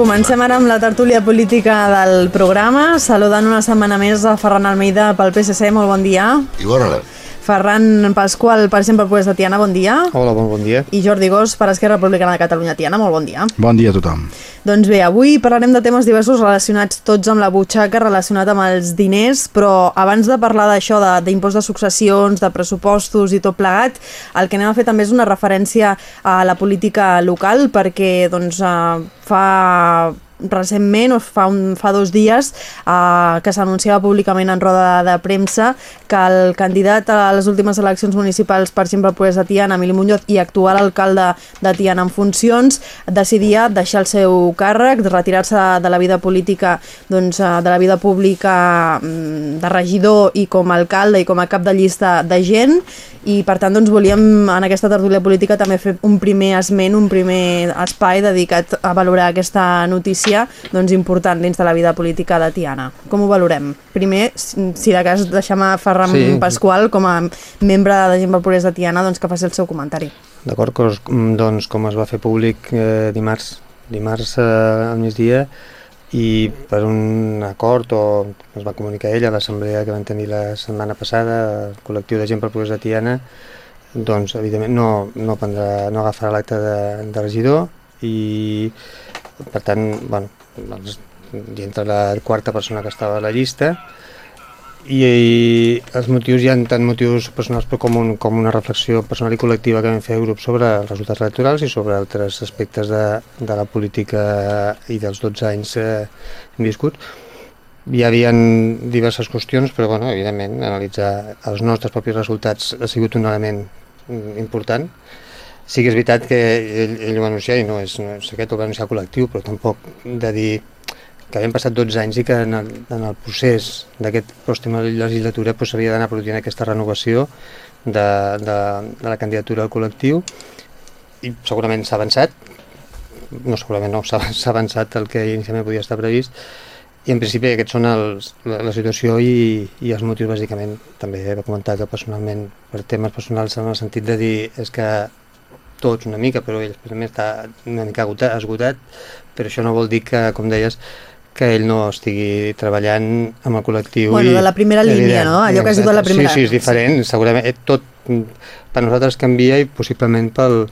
Comencem ara amb la tertúlia política del programa, saludant una setmana més a Ferran Almeida pel PSC, molt bon dia. I bona hora. Ferran Pasqual, per exemple, pues, de Tiana, bon dia. Hola, bon, bon dia. I Jordi Gos, per Esquerra Republicana de Catalunya, Tiana, molt bon dia. Bon dia a tothom. Doncs bé, avui parlarem de temes diversos relacionats tots amb la butxaca, relacionat amb els diners, però abans de parlar d'això, d'impost de, de successions, de pressupostos i tot plegat, el que anem a fer també és una referència a la política local, perquè doncs, eh, fa recentment, o fa, un, fa dos dies, eh, que s'anunciava públicament en roda de, de premsa que el candidat a les últimes eleccions municipals per exemple el de Tiana, Emili Muñoz, i actual alcalde de Tiana en funcions, decidia deixar el seu càrrec, retirar-se de la vida política, doncs, eh, de la vida pública mm, de regidor i com a alcalde i com a cap de llista de gent, i per tant doncs, volíem en aquesta tertúlia política també fer un primer esment, un primer espai dedicat a valorar aquesta notícia doncs, important dins de la vida política de Tiana. Com ho valorem? Primer, si de cas deixem a Ferran sí. Pasqual com a membre de Gent pel Progrés de Tiana doncs, que faci el seu comentari. D'acord, doncs com es va fer públic eh, dimarts, dimarts eh, al migdia, i per un acord o es va comunicar ella a l'assemblea que van tenir la setmana passada el col·lectiu de gent per progrés de Tiana doncs evidentment no, no, prendrà, no agafarà l'acte de, de regidor i per tant bueno, doncs, hi entra la quarta persona que estava a la llista i, i els motius hi ha tant motius personals però com, un, com una reflexió personal i col·lectiva que vam fer a grup sobre els resultats electorals i sobre altres aspectes de, de la política i dels 12 anys eh, viscut. Hi havia diverses qüestions, però bueno, evidentment analitzar els nostres propis resultats ha sigut un element important. Sí que és veritat que ell, ell ho va anunciar i no és, no és aquest ho va anunciar col·lectiu, però tampoc de dir que havien passat 12 anys i que en el, en el procés d'aquest pròxima legislatura s'havia doncs, d'anar produint aquesta renovació de, de, de la candidatura al col·lectiu. I segurament s'ha avançat, no segurament no, s'ha avançat el que inicialment podia estar previst. I en principi aquests són els, la, la situació i, i els motius bàsicament també he comentar que personalment per temes personals en el sentit de dir és que tots una mica però ell també està una mica esgotat, esgotat però això no vol dir que com deies que ell no estigui treballant amb el col·lectiu. Bueno, i, de la primera línia, no? Allò que has dit de la primera. Sí, sí, és diferent. Segurament eh, tot per nosaltres canvia i possiblement pel,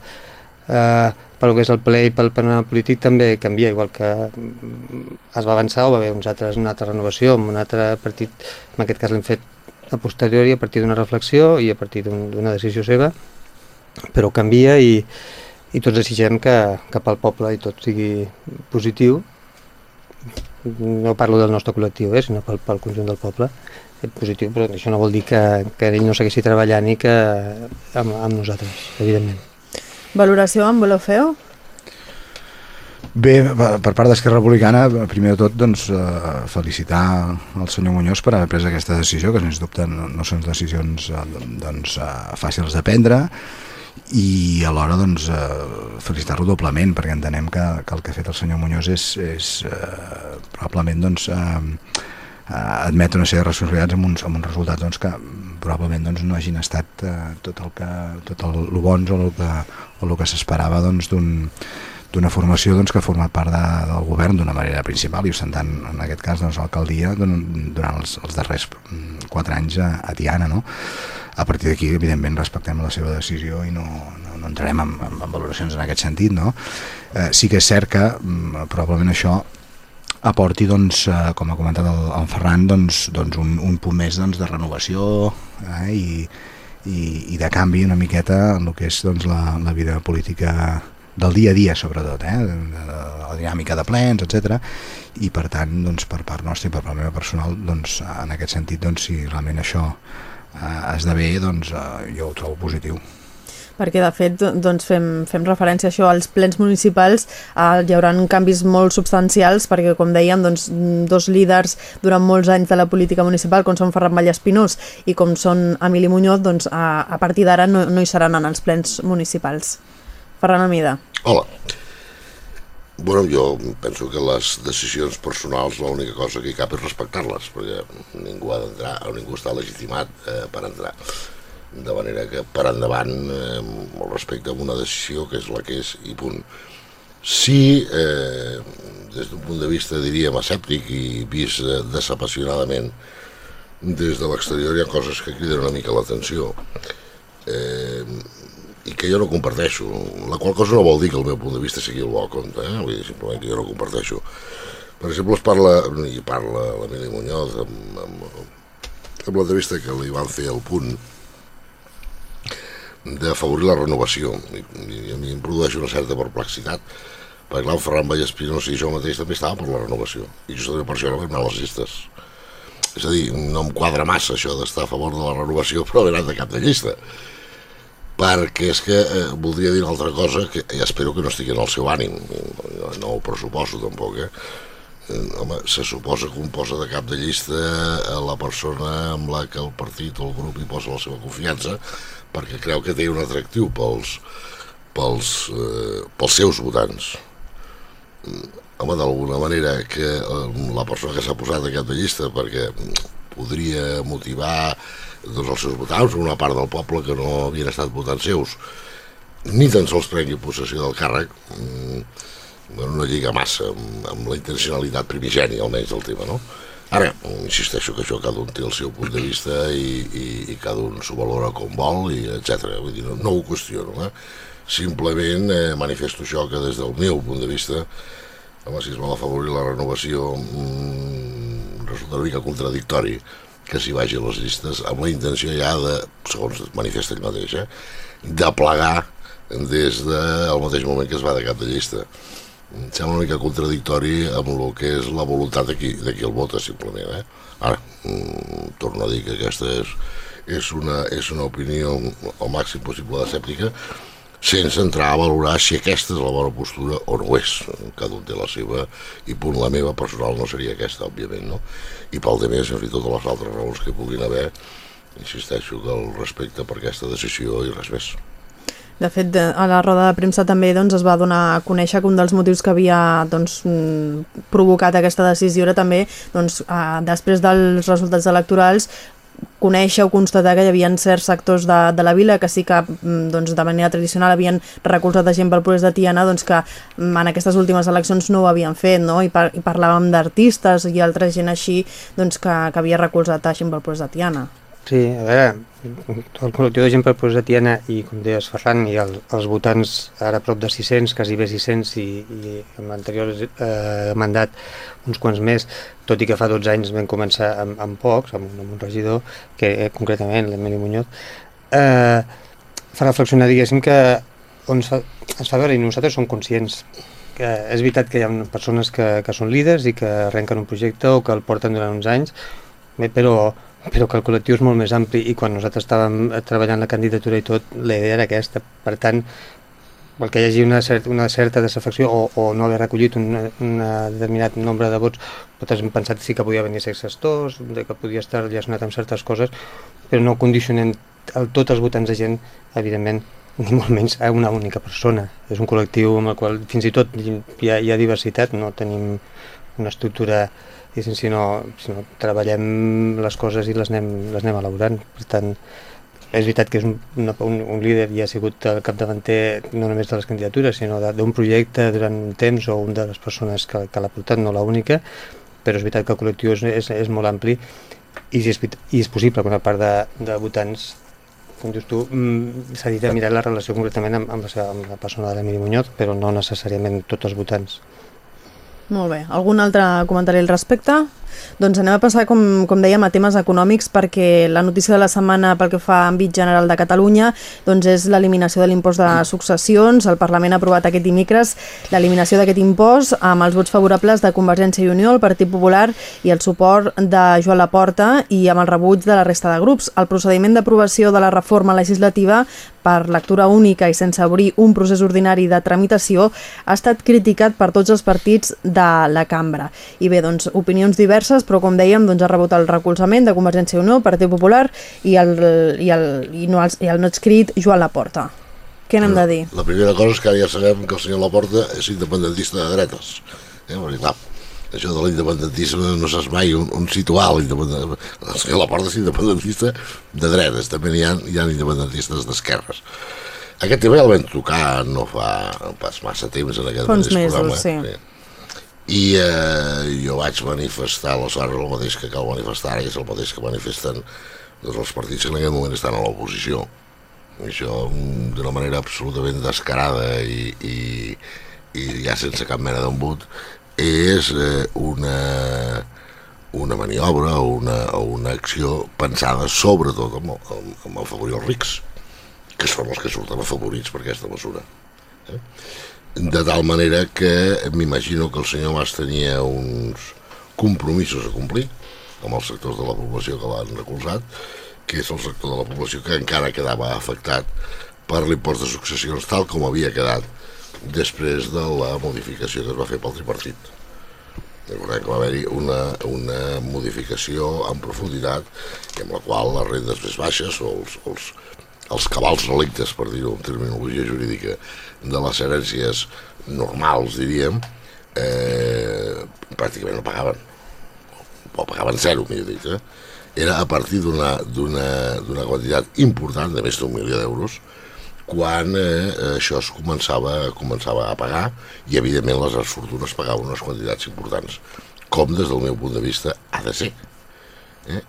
eh, pel que és el ple i pel panorama polític també canvia, igual que es va avançar o va haver uns altres, una altra renovació amb un altre partit, en aquest cas l'hem fet a posteriori a partir d'una reflexió i a partir d'una un, decisió seva, però canvia i, i tots desitgem que, que pel poble i tot sigui positiu no parlo del nostre col·lectiu, eh, sinó pel, pel conjunt del poble, és positiu, però això no vol dir que, que ell no segueixi treballant i que amb, amb nosaltres, evidentment. Valoració amb voleu fer -ho? Bé, per part d'Esquerra Republicana, primer de tot, doncs, eh, felicitar el senyor Muñoz per haver pres aquesta decisió, que sens dubte no, no són decisions eh, doncs, eh, fàcils de prendre, i alhora doncs, eh, felicitar-lo doblement perquè entenem que, que el que ha fet el senyor Muñoz és, és eh, probablement doncs, eh, admetre una sèrie de responsabilitats amb uns, amb uns resultats doncs, que probablement doncs, no hagin estat eh, tot el que tot el, el bons o el que, o el que s'esperava doncs, d'un d'una formació doncs, que ha format part de, del govern d'una manera principal i ostentant en aquest cas doncs, l'alcaldia durant els, els darrers mm, quatre anys a, a Tiana no? A partir d'aquí evidentment respectem la seva decisió i no, no, no entrarem en, en, en valoracions en aquest sentit no? eh, sí que és cert que mm, probablement això aporti, doncs, eh, com ha comentat el, el Ferran, doncs, doncs un, un punt més doncs, de renovació eh, i, i, i de canvi una miqueta en el que és doncs, la, la vida política del dia a dia sobretot, eh? la dinàmica de plens, etc. I per tant, doncs, per part nostra i per part meva personal, doncs, en aquest sentit, doncs, si realment això eh, esdevé, doncs eh, jo ho trobo positiu. Perquè de fet doncs fem, fem referència a això. Als plens municipals eh, hi haurà canvis molt substancials perquè com dèiem doncs, dos líders durant molts anys de la política municipal com són Ferran Espinós i com són Emili Muñoz doncs a, a partir d'ara no, no hi seran en els plens municipals. Ferran Amida. Hola Bueno, jo penso que les decisions personals l'única cosa que hi cap és respectar-les, perquè ningú ha d'entrar, o ningú està legitimat eh, per entrar. De manera que per endavant, eh, molt respecte a una decisió que és la que és i punt. Sí, eh, des d'un punt de vista, diríem, escèptic i vist eh, desapassionadament, des de l'exterior hi ha coses que criden una mica l'atenció eh, i que jo no comparteixo, la qual cosa no vol dir que el meu punt de vista sigui el bo compte, eh? vull dir, simplement que jo no comparteixo. Per exemple, es parla, i parla l'Emili Muñoz amb, amb, amb l'entrevista que li van fer al punt d'afavorir la renovació i, i a mi em produeix una certa perplexitat perquè clar, Ferran Vallespinós i jo mateix també estava per la renovació i justament per això no vam anar a les llistes és a dir, no em quadra massa això d'estar a favor de la renovació però haver anat de cap de llista perquè és que eh, voldria dir una altra cosa que ja espero que no estigui en el seu ànim no, no ho pressuposo tampoc eh? eh home, se suposa que un posa de cap de llista a la persona amb la que el partit o el grup hi posa la seva confiança perquè creu que té un atractiu pels, pels, eh, pels seus votants home, d'alguna manera que eh, la persona que s'ha posat a aquesta llista perquè podria motivar doncs, els seus votants, una part del poble que no havien estat votant seus, ni tan sols prengui possessió del càrrec, mm, bueno, no lliga massa amb, amb la intencionalitat primigènia, almenys, del tema, no? Ara, insisteixo que això cada un té el seu punt de vista i, i, i cada un s'ho valora com vol, i etc. Vull dir, no, no ho qüestiono, eh? Simplement eh, manifesto això que des del meu punt de vista home, si es vol afavorir la renovació mmm, resulta una mica contradictori que s'hi vagi a les llistes amb la intenció ja de, segons manifesta ell mateix, eh, de plegar des del mateix moment que es va de cap de llista. Em sembla una mica contradictori amb el que és la voluntat de qui, de qui el vota, simplement. Eh? Ara, mm, torno a dir que aquesta és, és, una, és una opinió al màxim possible escèptica, sense entrar a valorar si aquesta és la bona postura o no és. Cada un té la seva, i punt la meva personal no seria aquesta, òbviament, no? I pel de més, en fi, totes les altres raons que puguin haver, insisteixo que el respecte per aquesta decisió i res més. De fet, a la roda de premsa també doncs, es va donar a conèixer que un dels motius que havia doncs, provocat aquesta decisió era també, doncs, eh, després dels resultats electorals, conèixer o constatar que hi havia certs sectors de, de la vila que sí que mm, doncs, de manera tradicional havien recolzat a gent pel procés de Tiana doncs que mm, en aquestes últimes eleccions no ho havien fet no? I, par i parlàvem d'artistes i altra gent així doncs, que, que havia recolzat a gent pel procés de Tiana Sí, a veure, el col·lectiu de gent per de Tiana i, com deies, Ferran, i el, els votants ara prop de 600, quasi bé 600, i, i en l'anterior eh, mandat uns quants més, tot i que fa 12 anys vam començar amb, amb pocs, amb, amb un regidor, que eh, concretament l'Emili Muñoz, eh, fa reflexionar, diguéssim, que on fa, ens fa veure, i nosaltres som conscients que és veritat que hi ha persones que, que són líders i que arrenquen un projecte o que el porten durant uns anys, però però que el col·lectiu és molt més ampli i quan nosaltres estàvem treballant la candidatura i tot, la idea era aquesta. Per tant, el que hi hagi una, certa, una certa desafecció o, o no haver recollit un, un determinat nombre de vots, nosaltres hem pensat sí que podia venir sex estors, que podia estar relacionat amb certes coses, però no condicionem el, tots els votants de gent, evidentment, ni molt menys a una única persona. És un col·lectiu amb el qual fins i tot hi ha, hi ha diversitat, no tenim una estructura si no, si no treballem les coses i les anem, les anem elaborant. Per tant, és veritat que és un, un, un líder i ha sigut el capdavanter no només de les candidatures, sinó d'un projecte durant un temps o un de les persones que, que l'ha portat, no l'única, però és veritat que el col·lectiu és, és, és molt ampli i, és, i és possible que una part de, de votants com dius tu, mm, s'ha dit de mirar la relació concretament amb, amb, la, seva, amb la persona de l'Emili Muñoz, però no necessàriament tots els votants. Molt bé. Algun altre comentari al respecte? Doncs anem a passar, com, com dèiem, a temes econòmics perquè la notícia de la setmana pel que fa a àmbit general de Catalunya doncs és l'eliminació de l'impost de successions. El Parlament ha aprovat aquest dimecres l'eliminació d'aquest impost amb els vots favorables de Convergència i Unió, el Partit Popular i el suport de Joan Laporta i amb el rebuig de la resta de grups. El procediment d'aprovació de la reforma legislativa per lectura única i sense obrir un procés ordinari de tramitació ha estat criticat per tots els partits de la cambra. I bé, doncs, opinions diverses diverses, però com dèiem, doncs, ha rebut el recolzament de Convergència i Unió, Partit Popular i el, i el, i no, i el no escrit Joan Laporta. Què n'hem de dir? La primera cosa és que ja sabem que el senyor Laporta és independentista de dretes. Eh? Perquè, clar, això de l'independentisme no saps mai on, on situar l'independentisme. El senyor Laporta és independentista de dretes, també hi ha, hi ha independentistes d'esquerres. Aquest tema ja el vam tocar no fa pas massa temps en aquest mateix mesos, programa. sí. I eh, jo vaig manifestar aleshores el mateix que cal manifestar ara, que és el mateix que manifesten doncs, els partits que en aquest moment estan a l'oposició. Això mm, d'una manera absolutament descarada i, i, i ja sense cap mena d'embut és eh, una, una maniobra o una, una acció pensada sobretot en, en, en afavorir els rics que són els que surten afavorits per aquesta mesura. Eh? De tal manera que m'imagino que el senyor Mas tenia uns compromisos a complir amb els sectors de la població que l'han recolzat, que és el sector de la població que encara quedava afectat per l'impost de successions tal com havia quedat després de la modificació que es va fer pel tripartit. Recordem que va haver-hi una, una modificació en profunditat amb la qual les rendes més baixes o els, els, els cabals relictes, per dir-ho en terminologia jurídica, de les herències normals, diríem, eh, pràcticament no pagaven. O pagaven zero, millor dit. Eh? Era a partir d'una quantitat important, de més d'un milió d'euros, quan eh, això es començava, començava a pagar i evidentment les fortunes pagaven unes quantitats importants com des del meu punt de vista ha de ser eh?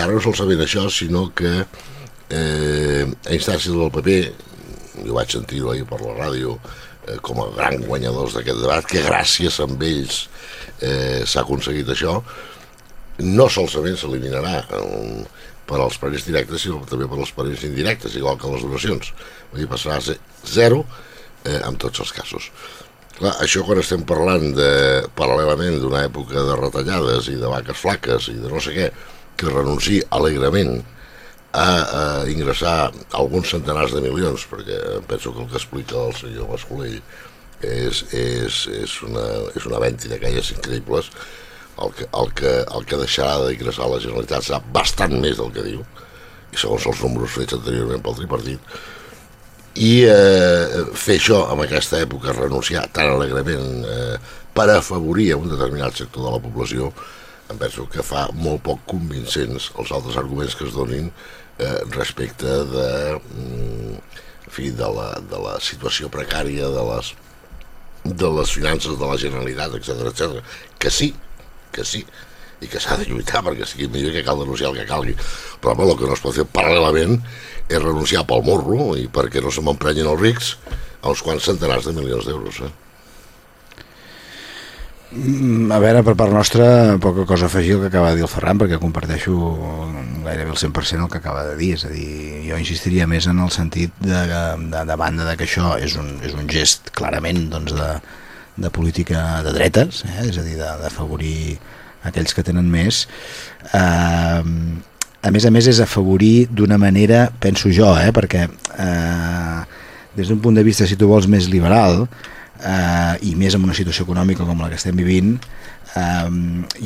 Ara no solament això sinó que eh, a instàncies del PP jo vaig sentir-ho ahir per la ràdio eh, com a gran guanyadors d'aquest debat que gràcies a ells eh, s'ha aconseguit això no solament s'eliminarà eh, per als parents directes, sinó també per als parents indirectes, igual que les donacions. Vull dir, passarà a ser zero eh, en tots els casos. Clar, això quan estem parlant de, paral·lelament d'una època de retallades i de vaques flaques i de no sé què, que renunci alegrement a, a ingressar alguns centenars de milions, perquè penso que el que explica el senyor Mascolell és, és, és, una, és una venti d'aquelles increïbles, el que, el, que, el que deixarà d'ingressar a la Generalitat serà bastant més del que diu, i segons els números fets anteriorment pel tripartit, i eh, fer això en aquesta època, renunciar tan alegrement eh, per afavorir a un determinat sector de la població, em penso que fa molt poc convincents els altres arguments que es donin eh, respecte de, mm, en fi, de, la, de la situació precària de les, de les finances de la Generalitat, etc etc. que sí, que sí, i que s'ha de lluitar perquè sigui millor que cal denunciar el que calgui. Però home, el que no es pot fer paral·lelament és renunciar pel morro i perquè no se m'emprenyin els rics a uns quants centenars de milions d'euros. Eh? Mm, A veure, per part nostra, poca cosa a afegir el que acaba de dir el Ferran, perquè comparteixo gairebé el 100% el que acaba de dir. És a dir, jo insistiria més en el sentit de, de, de banda de que això és un, és un gest clarament doncs, de, de política de dretes, eh? és a dir, d'afavorir aquells que tenen més. Eh, a més a més és afavorir d'una manera, penso jo, eh? perquè eh, des d'un punt de vista, si tu vols, més liberal, eh, i més en una situació econòmica com la que estem vivint, eh,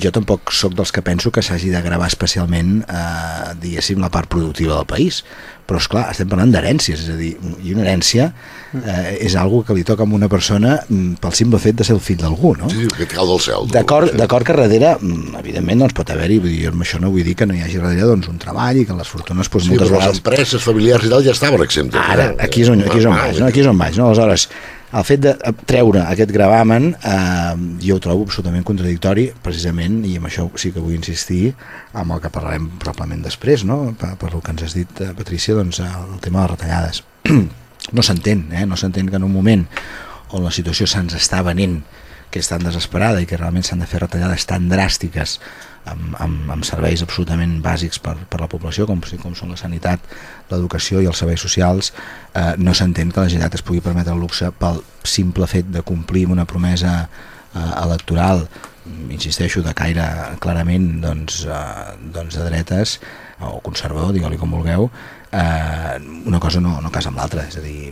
jo tampoc sóc dels que penso que s'hagi de gravar especialment, eh, diguéssim, la part productiva del país. Però, és clar estem parlant d'herències, és a dir, i una herència eh, és algo que li toca a una persona mm, pel simple fet de ser el fill d'algú, no? Sí, que et cau del cel. D'acord que darrere, mm, evidentment, doncs pot haver-hi, jo amb això no vull dir que no hi hagi darrere doncs, un treball i que les fortunes doncs, Sí, moltes però les vegades empreses familiars i tal ja estaven exemptes. Ara, eh? aquí és on, aquí és on vaig, no? aquí és on vaig. No? Aleshores, el fet de treure aquest gravamen eh, jo ho trobo absolutament contradictori precisament, i amb això sí que vull insistir amb el que parlarem probablement després no? per, per el que ens has dit eh, Patrícia doncs, el tema de les retallades no s'entén, eh? no s'entén que en un moment on la situació se'ns està venent que és tan desesperada i que realment s'han de fer retallades tan dràstiques amb, amb, amb serveis absolutament bàsics per, per la població, com, com són la sanitat, l'educació i els serveis socials, eh, no s'entén que la Generalitat es pugui permetre el luxe pel simple fet de complir amb una promesa eh, electoral, insisteixo, de caire clarament doncs, eh, doncs de dretes o conservador, digue-li com vulgueu, eh, una cosa no, no casa amb l'altra, és a dir,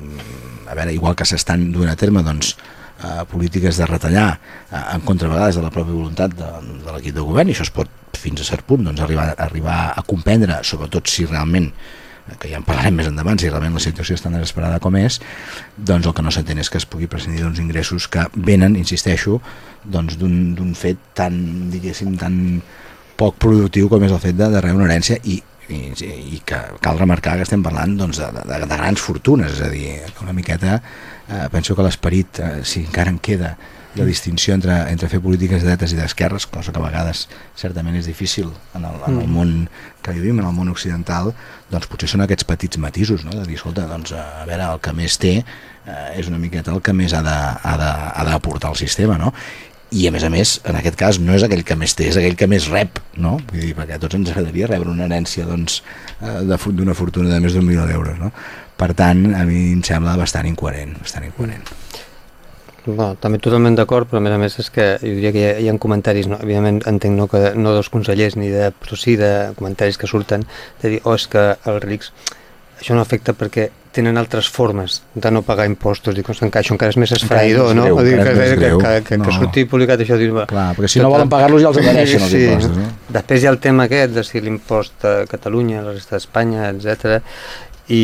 a veure, igual que s'estan duent a terme doncs, eh, polítiques de retallar eh, en contra a vegades de la pròpia voluntat de, de l'equip de govern i això es pot fins a cert punt doncs, arribar, arribar a comprendre, sobretot si realment eh, que ja en parlarem més endavant, si realment la situació és tan desesperada com és, doncs el que no s'entén és que es pugui prescindir d'uns ingressos que venen, insisteixo, doncs d'un fet tan, diguéssim, tan poc productiu com és el fet de, de rebre una herència i i, i que cal remarcar que estem parlant doncs, de, de, de grans fortunes, és a dir, una miqueta eh, penso que l'esperit, eh, si encara en queda la distinció entre, entre fer polítiques de dretes i d'esquerres, cosa que a vegades certament és difícil en el, en el Mm. món que vivim, en el món occidental, doncs potser són aquests petits matisos, no? de dir, escolta, doncs, a veure, el que més té eh, és una miqueta el que més ha de- ha de- ha d'aportar al sistema, no? I a més a més, en aquest cas no és aquell que més té, és aquell que més rep no? Vull dir, perquè a tots ens agradaria rebre una herència doncs, eh, de fu- d'una fortuna de més d'un milió d'euros no? per tant, a mi em sembla bastant incoherent bastant incoherent No, també totalment d'acord, però a més a més és que jo diria que hi ha, hi ha comentaris, no? evidentment entenc no, que no dels consellers ni de, però sí de comentaris que surten de dir, oh, és que els rics això no afecta perquè tenen altres formes de no pagar impostos i que això encara és més esfraïdor, no? greu, encara que, que, que, que, que No. surti publicat això va, Clar, perquè si no volen pagar-los ja els apareixen els Sí. impostos no? Després hi ha el tema aquest de si l'impost a Catalunya, a la resta d'Espanya, etc. I,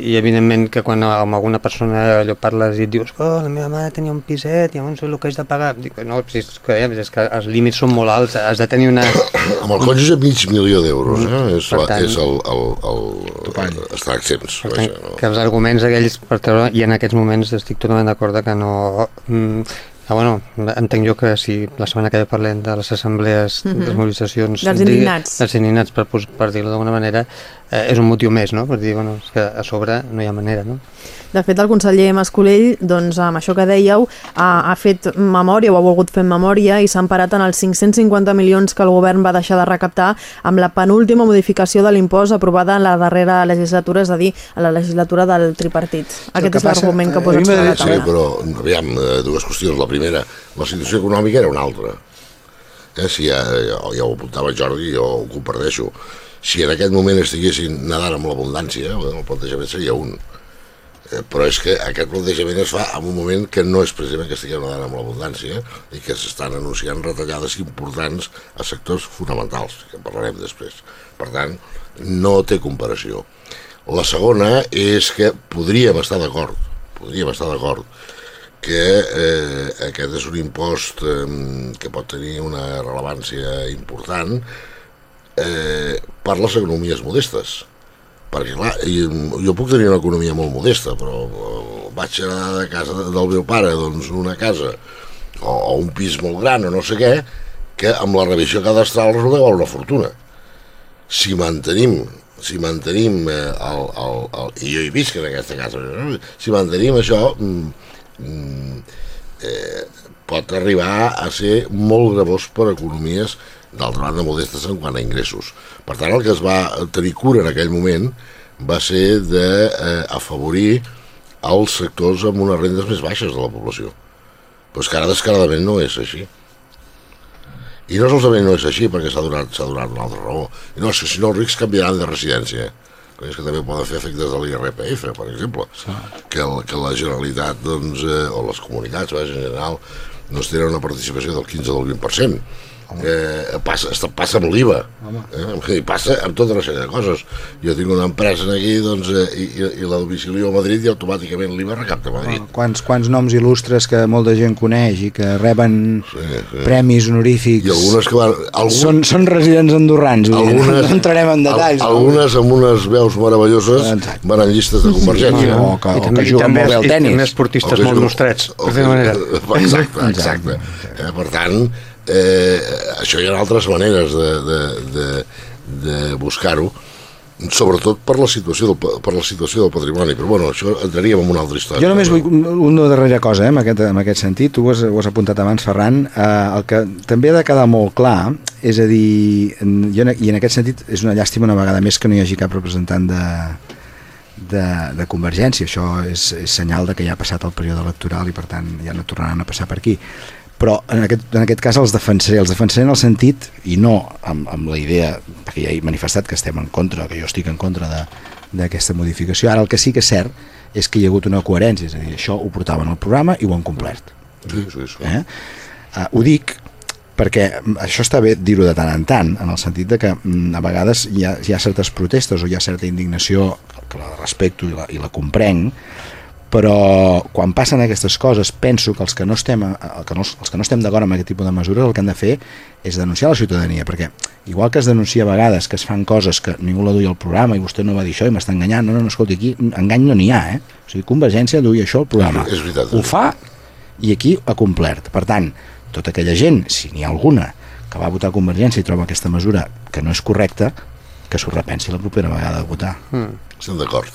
i evidentment que quan amb alguna persona allò parles i et dius oh, la meva mare tenia un piset i llavors el que haig de pagar Dic, no, si és, que, és que els límits són molt alts has de tenir una... Amb el cònjuge mig milió d'euros, eh? és, Per la, tant- és el, el, el, Topall. estar exempts. Per tant, Vaja, no? que els arguments aquells per treure, i en aquests moments estic totalment d'acord que no... Mm, ah, bueno, entenc jo que si la setmana que ve parlem de les assemblees, mm. -hmm. les mobilitzacions... Dels indignats. Dels indignats, per, per dir-ho d'alguna manera, eh, és un motiu més, no? Per dir, bueno, és que a sobre no hi ha manera, no? De fet, el conseller Mascolell, doncs, amb això que dèieu, ha, ha fet memòria o ha volgut fer memòria i s'ha emparat en els 550 milions que el govern va deixar de recaptar amb la penúltima modificació de l'impost aprovada en la darrera legislatura, és a dir, a la legislatura del tripartit. Aquest que és passa- l'argument que a posa sobre la m'agradaria- Sí, taula. però, aviam, eh, dues qüestions. La primera, la situació econòmica era una altra. Eh, si ja, ja, ja ho apuntava Jordi, jo ho comparteixo. Si en aquest moment estiguessin nedant amb l'abundància, eh, el plantejament seria un. Eh, però és que aquest plantejament es fa en un moment que no és precisament que estiguem nedant amb l'abundància i que s'estan anunciant retallades importants a sectors fonamentals, que en parlarem després. Per tant, no té comparació. La segona és que podríem estar d'acord, podríem estar d'acord que eh, aquest és un impost eh, que pot tenir una rellevància important eh, per les economies modestes. Perquè clar, jo puc tenir una economia molt modesta però eh, vaig anar de casa del meu pare doncs una casa o, o un pis molt gran o no sé què que amb la revisió cadastral resulta que val una fortuna. Si mantenim si mantenim eh, el, el, el, i jo hi visc en aquesta casa si mantenim això mm, mm, eh, pot arribar a ser molt gravós per economies d'altra banda modestes en quant a ingressos. Per tant, el que es va tenir cura en aquell moment va ser d'afavorir eh, els sectors amb unes rendes més baixes de la població. Però és que ara descaradament no és així. I no solament no és així perquè s'ha donat, donat una altra raó. I no, és que si no els rics canviaran de residència. Que és que també poden fer efectes de l'IRPF, per exemple. Que, el, que la Generalitat, doncs, eh, o les comunitats, vaja, en general, doncs tenen una participació del 15 o del 20%. Eh, passa, està, passa amb l'IVA eh? i passa amb tota una sèrie de coses jo tinc una empresa aquí doncs, eh, i, i, i la domicilio a Madrid i automàticament l'IVA recapta a Madrid quants, quants noms il·lustres que molta gent coneix i que reben sí, sí. premis honorífics i algunes que van algun, són, són residents andorrans dir, algunes, no entrarem en detalls al, algunes amb unes veus meravelloses Exacte. van en llistes de convergència o que, o que i juguen molt bé al i tenis també esportistes O molt nostrets, o per que- dir manera. Exacte, exacte. Eh, per tant, eh, això hi ha altres maneres de, de, de, de buscar-ho, sobretot per la, situació del, per la situació del patrimoni, però bueno, això entraríem en una altra història. Jo només vull una darrera cosa eh, en, aquest, en aquest sentit, tu ho has, ho has apuntat abans, Ferran, eh, el que també ha de quedar molt clar, és a dir, en- jo, i en aquest sentit és una llàstima una vegada més que no hi hagi cap representant de, de, de Convergència, això és, és senyal de que ja ha passat el període electoral i per tant ja no tornaran a passar per aquí però en aquest, en aquest cas els defensaré els defensaré en el sentit, i no amb, amb la idea, perquè ja he manifestat que estem en contra, que jo estic en contra de- d'aquesta modificació, ara el que sí que és cert és que hi ha hagut una coherència, és a dir, això ho portaven al programa i ho han complert Sí, sí, sí. eh? Uh, ho dic perquè això està bé dir-ho de tant en tant, en el sentit de que mm, a vegades hi ha, hi ha certes protestes o hi ha certa indignació que la respecto i la, i la comprenc, però quan passen aquestes coses penso que els que no estem, eh, que no, els que no estem d'acord amb aquest tipus de mesures el que han de fer és denunciar la ciutadania perquè igual que es denuncia a vegades que es fan coses que ningú la duia al programa i vostè no va dir això i m'està enganyant, no, no, no, escolti, aquí engany no n'hi ha, eh? o sigui, Convergència duia això al programa, És veritat. ho fa i aquí ha complert, per tant tota aquella gent, si n'hi ha alguna que va votar Convergència i troba aquesta mesura que no és correcta, que s'ho repensi la propera vegada de votar. Estem d'acord.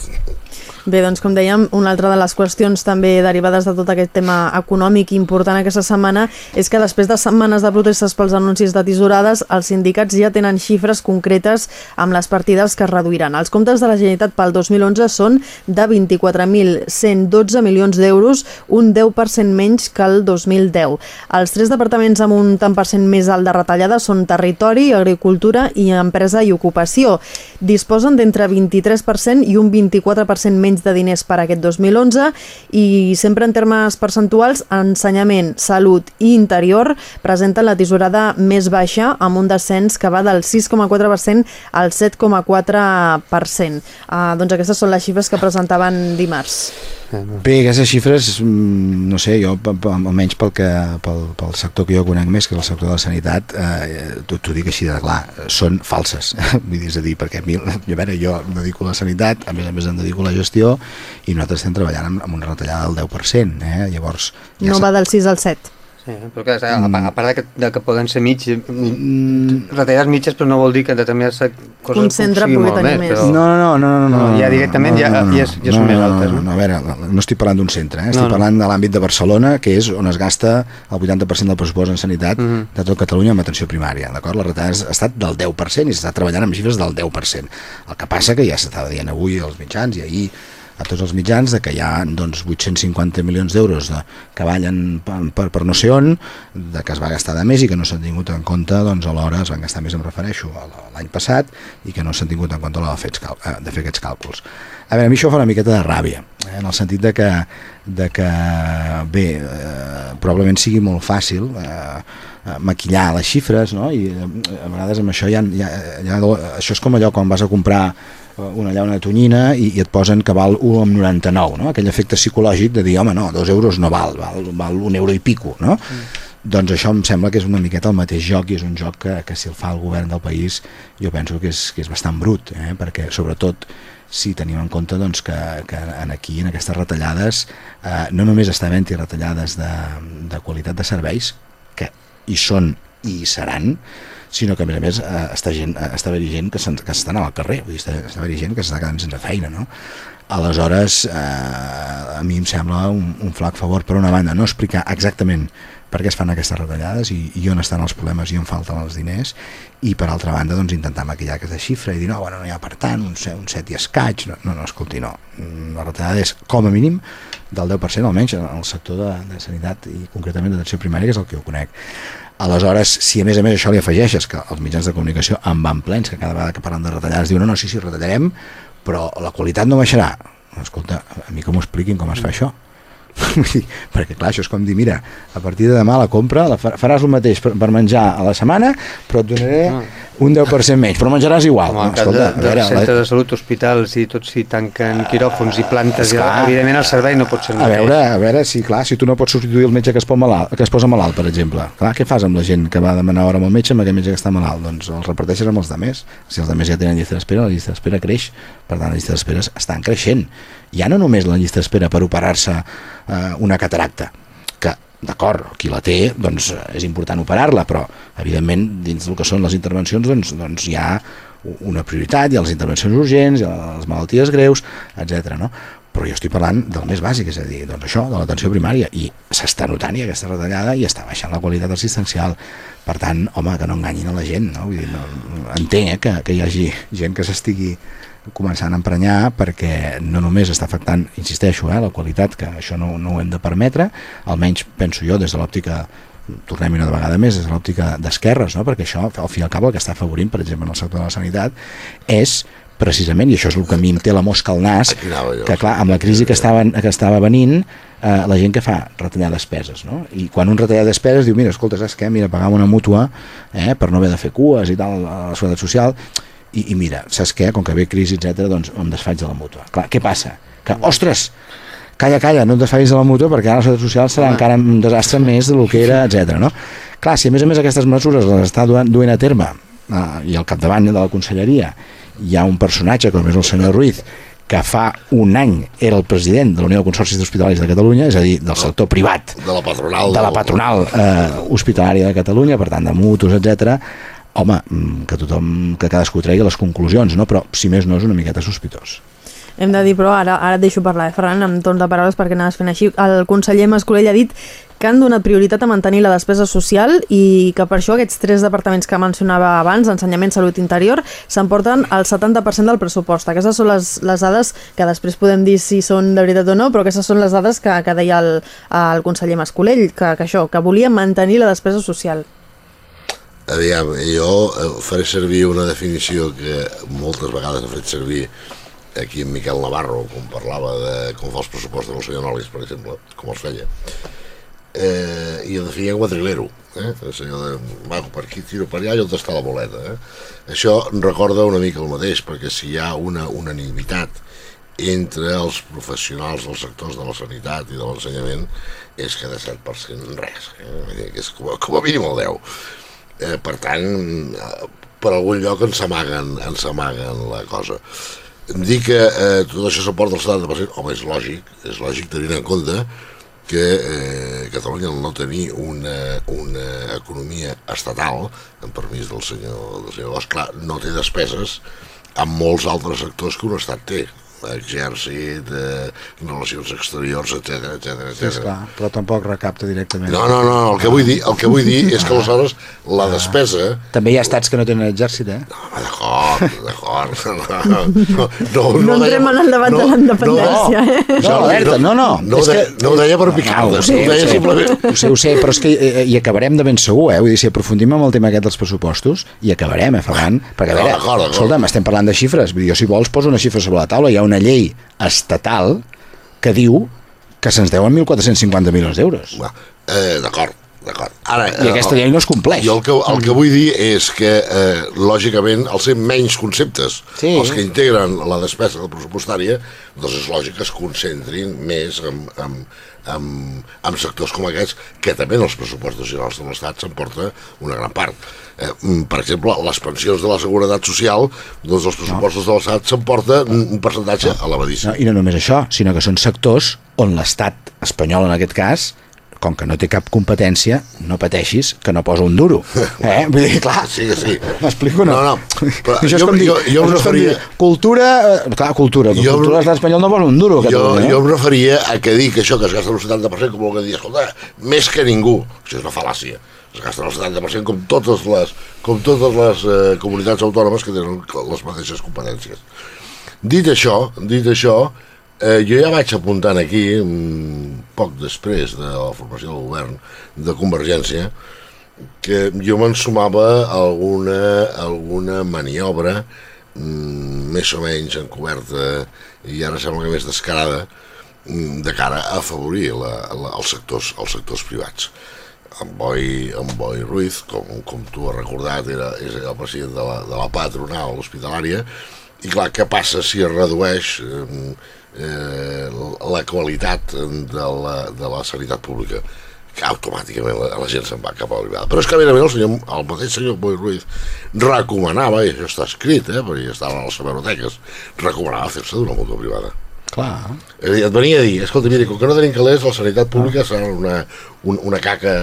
Bé, doncs com dèiem, una altra de les qüestions també derivades de tot aquest tema econòmic important aquesta setmana és que després de setmanes de protestes pels anuncis de tisorades, els sindicats ja tenen xifres concretes amb les partides que es reduiran. Els comptes de la Generalitat pel 2011 són de 24.112 milions d'euros, un 10% menys que el 2010. Els tres departaments amb un tant per cent més alt de retallada són Territori, Agricultura i Empresa i Ocupació. Disposen d'entre 23% i un 24% menys de diners per aquest 2011 i sempre en termes percentuals, ensenyament, salut i interior presenten la tisorada més baixa amb un descens que va del 6,4% al 7,4%. Uh, doncs aquestes són les xifres que presentaven dimarts. Bé, aquestes xifres, mm, no sé, jo, almenys pel, que, pel, pel sector que jo conec més, que és el sector de la sanitat, eh, t'ho dic així de clar, són falses. Vull dir, és a dir, perquè a mi, a veure, jo em dedico a la sanitat, a més a més em dedico a la gestió, i nosaltres estem treballant amb, amb una retallada del 10%, eh? llavors... No s'ha- va del 6 al 7. Sí, però que, a, a part de que, de que poden ser mig, mm, retallades mitges, però no vol dir que en determinades coses Un centre pugui molt tenir més. Però... No, no, no, no, no, no, No, ja directament ja- ja és- ja són més altes, no? No, no, a veure, no estic parlant d'un centre, eh? estic No, no. parlant de l'àmbit de Barcelona, que és on es gasta el 80% del pressupost en sanitat Mhm. de tot Catalunya amb atenció primària, d'acord? La retallada ha estat del 10% i s'està treballant amb xifres del 10%. El que passa que ja s'estava dient avui als mitjans i ahir a tots els mitjans de que hi ha doncs, 850 milions d'euros de, que ballen per, per, per no sé on, de que es va gastar de més i que no s'han tingut en compte doncs, a l'hora, es van gastar més, em refereixo, l'any passat, i que no s'han tingut en compte a l'hora de, fer eh, de fer aquests càlculs. A veure, a mi això fa una miqueta de ràbia, eh, en el sentit de que, de que bé, eh, probablement sigui molt fàcil eh, eh, maquillar les xifres, no? i eh, a vegades amb això ha, hi ha, això és com allò quan vas a comprar una llauna de tonyina i, i et posen que val 1,99, no? aquell efecte psicològic de dir, home, no, dos euros no val, val, val un euro i pico, no? Mm. Doncs això em sembla que és una miqueta el mateix joc i és un joc que, que si el fa el govern del país jo penso que és, que és bastant brut, eh? perquè sobretot si tenim en compte doncs, que, que en aquí, en aquestes retallades, eh, no només està havent-hi retallades de, de qualitat de serveis, que hi són i hi seran, sinó que a més a més eh, està, gent, eh, està haver gent que s'està anant al carrer, vull dir, està, està haver gent que s'està quedant sense feina, no? Aleshores, eh, a mi em sembla un, un flac favor, per una banda, no explicar exactament per què es fan aquestes retallades i, i on estan els problemes i on falten els diners i per altra banda doncs, intentar maquillar aquesta xifra i dir no, bueno, no hi ha per tant, un, set, un set i escaig no, no, no, escolti, no la retallada és com a mínim del 10% almenys en el sector de, de sanitat i concretament d'atenció primària que és el que jo conec Aleshores, si a més a més això li afegeixes que els mitjans de comunicació en van plens, que cada vegada que parlen de retallades diuen no, no, sí, sí, retallarem, però la qualitat no baixarà. Escolta, a mi que m'ho expliquin com es fa això. Perquè clar, això és com dir, mira, a partir de demà la compra la fa- faràs el mateix per, per menjar a la setmana, però et donaré Ah. un 10% menys, però menjaràs igual. Com en No, de, escolta, a de veure, centres la- de salut, hospitals i tots s'hi tanquen quiròfons i plantes, i, evidentment el servei no pot ser A mateix. veure, a veure, si clar, si tu no pots substituir el metge que es, pot malalt, que es posa malalt, per exemple, clar, què fas amb la gent que va demanar hora amb el metge amb aquell metge que està malalt? Doncs els reparteixes amb els demés. Si els demés ja tenen llista d'espera, la llista d'espera creix, per tant, les llistes d'espera estan creixent. Ja no només la llista d'espera per operar-se eh, una cataracta, que, d'acord, qui la té, doncs eh, és important operar-la, però, evidentment, dins del que són les intervencions, doncs, doncs hi ha una prioritat, hi ha les intervencions urgents, hi ha les malalties greus, etc. no? però jo estic parlant del més bàsic, és a dir, doncs això, de l'atenció primària, i s'està notant i aquesta retallada i està baixant la qualitat assistencial. Per tant, home, que no enganyin a la gent, no? Vull dir, no, entenc eh, que, que hi hagi gent que s'estigui començant a emprenyar perquè no només està afectant, insisteixo, eh, la qualitat, que això no, no ho hem de permetre, almenys penso jo des de l'òptica tornem-hi una vegada més, des de l'òptica d'esquerres, no? perquè això, al fi i al cap, el que està afavorint, per exemple, en el sector de la sanitat, és precisament, i això és el que a mi em té la mosca al nas, que clar, amb la crisi que estava, que estava venint, eh, la gent que fa retallar despeses, no? I quan un retalla despeses diu, mira, escolta, saps què? Mira, pagam una mútua eh, per no haver de fer cues i tal a la seguretat social, i, i mira, saps què? Com que ve crisi, etc, doncs em desfaig de la mútua. Clar, què passa? Que, ostres, calla, calla, no et desfavis de la mútua perquè ara la seguretat social serà ah. encara un desastre més del que era, etc. no? Clar, si a més a més aquestes mesures les està duent, duent a terme eh, i al capdavant de la conselleria hi ha un personatge com és el senyor Ruiz que fa un any era el president de la Unió de Consorcis d'Hospitalaris de Catalunya, és a dir, del sector privat de la patronal, de la patronal eh, hospitalària de Catalunya, per tant, de mutus, etc. Home, mm, que tothom, que cadascú tregui les conclusions, no? però si més no és una miqueta sospitós. Hem de dir, però ara, ara et deixo parlar, eh, Ferran, amb torn de paraules perquè anaves fent així. El conseller Mascolell ha dit que han donat prioritat a mantenir la despesa social i que per això aquests tres departaments que mencionava abans, Ensenyament, Salut Interior, s'emporten el 70% del pressupost. Aquestes són les, les dades que després podem dir si són de veritat o no, però aquestes són les dades que, que deia el, el conseller Mascolell, que, que això, que volia mantenir la despesa social. Aviam, jo eh, faré servir una definició que moltes vegades he fet servir aquí en Miquel Navarro, com parlava de com fa els pressupostos del senyor Nolis, per exemple, com els feia, eh, i el definia trilero, eh? el senyor de, va, per aquí tiro per allà i on està la boleta. Eh? Això recorda una mica el mateix, perquè si hi ha una unanimitat entre els professionals dels sectors de la sanitat i de l'ensenyament és que de 7% res, eh? és com a, com a mínim el 10. Eh, per tant, eh, per algun lloc ens amaguen, ens amaguen la cosa. Dir que eh, tot això s'aporta al 70%, home, és lògic, és lògic tenint en compte que eh, Catalunya al no tenir una, una economia estatal, en permís del senyor, del senyor Bosch, clar, no té despeses amb molts altres sectors que un estat té exèrcit, eh, relacions exteriors, etc etc etc. Sí, esclar, però tampoc recapta directament. No, no, no, el que vull dir, el que vull dir és que aleshores la ah. despesa... També hi ha estats que no tenen exèrcit, eh? No, d'acord, d'acord. No, no, no, no entrem en el debat no, de la independència, no, eh? No, Alberta, no, no. No, és que, no ho deia per picar-les, no, ho deia simplement... Ho sé, ho sé, però és que eh, hi acabarem de ben segur, eh? Vull dir, si aprofundim en el tema aquest dels pressupostos, hi acabarem, eh, Ferran? Perquè, a veure, escolta'm, estem parlant de xifres, vull dir, jo si vols poso una xifra sobre la taula, hi ha una llei estatal que diu que se'ns deuen 1.450 milions d'euros. Eh, D'acord, d'acord. Ara, I eh, aquesta llei no es compleix. Jo el que, el que vull dir és que, eh, lògicament, al ser menys conceptes sí. els que integren la despesa pressupostària, doncs és lògic que es concentrin més en, en, en, en sectors com aquests, que també en els pressupostos nacionals de l'Estat s'emporta una gran part eh, mm, per exemple, les pensions de la Seguretat Social, doncs els pressupostos no. de l'Estat s'emporta un percentatge no. elevadíssim. No, I no només això, sinó que són sectors on l'Estat espanyol, en aquest cas, com que no té cap competència, no pateixis que no posa un duro. Eh? Vull dir, clar, sí, sí. m'explico no? No, no. Però això és jo, com dir, jo, jo em referia... Dir, cultura, eh, clar, cultura, jo, cultura l'estat espanyol no posa un duro. Jo, eh? jo em referia a que dir que això que es gasta el 70% com el que dir, escolta, més que ningú, això és una fal·làcia es gasten el 70% com totes les, com totes les eh, comunitats autònomes que tenen les mateixes competències. Dit això, dit això, eh, jo ja vaig apuntant aquí, poc després de la formació del govern de Convergència, que jo m'ensumava alguna, alguna maniobra mm, més o menys encoberta i ara sembla que més descarada mm, de cara a afavorir la, la, els, sectors, els sectors privats. En Boi, en Boi Ruiz, com, com tu has recordat, era, és el president de la, de la patronal hospitalària, i clar, què passa si es redueix eh, la qualitat de la, de la sanitat pública? que automàticament la, la gent se'n va cap a la privada. Però és que, més, el, senyor, el mateix senyor Boi Ruiz recomanava, i això està escrit, eh, perquè ja estava a les hemeroteques, recomanava fer-se d'una mútua privada. Clar. Et venia a dir, escolta, mira, com que no tenim calés, la sanitat pública serà una, un, una caca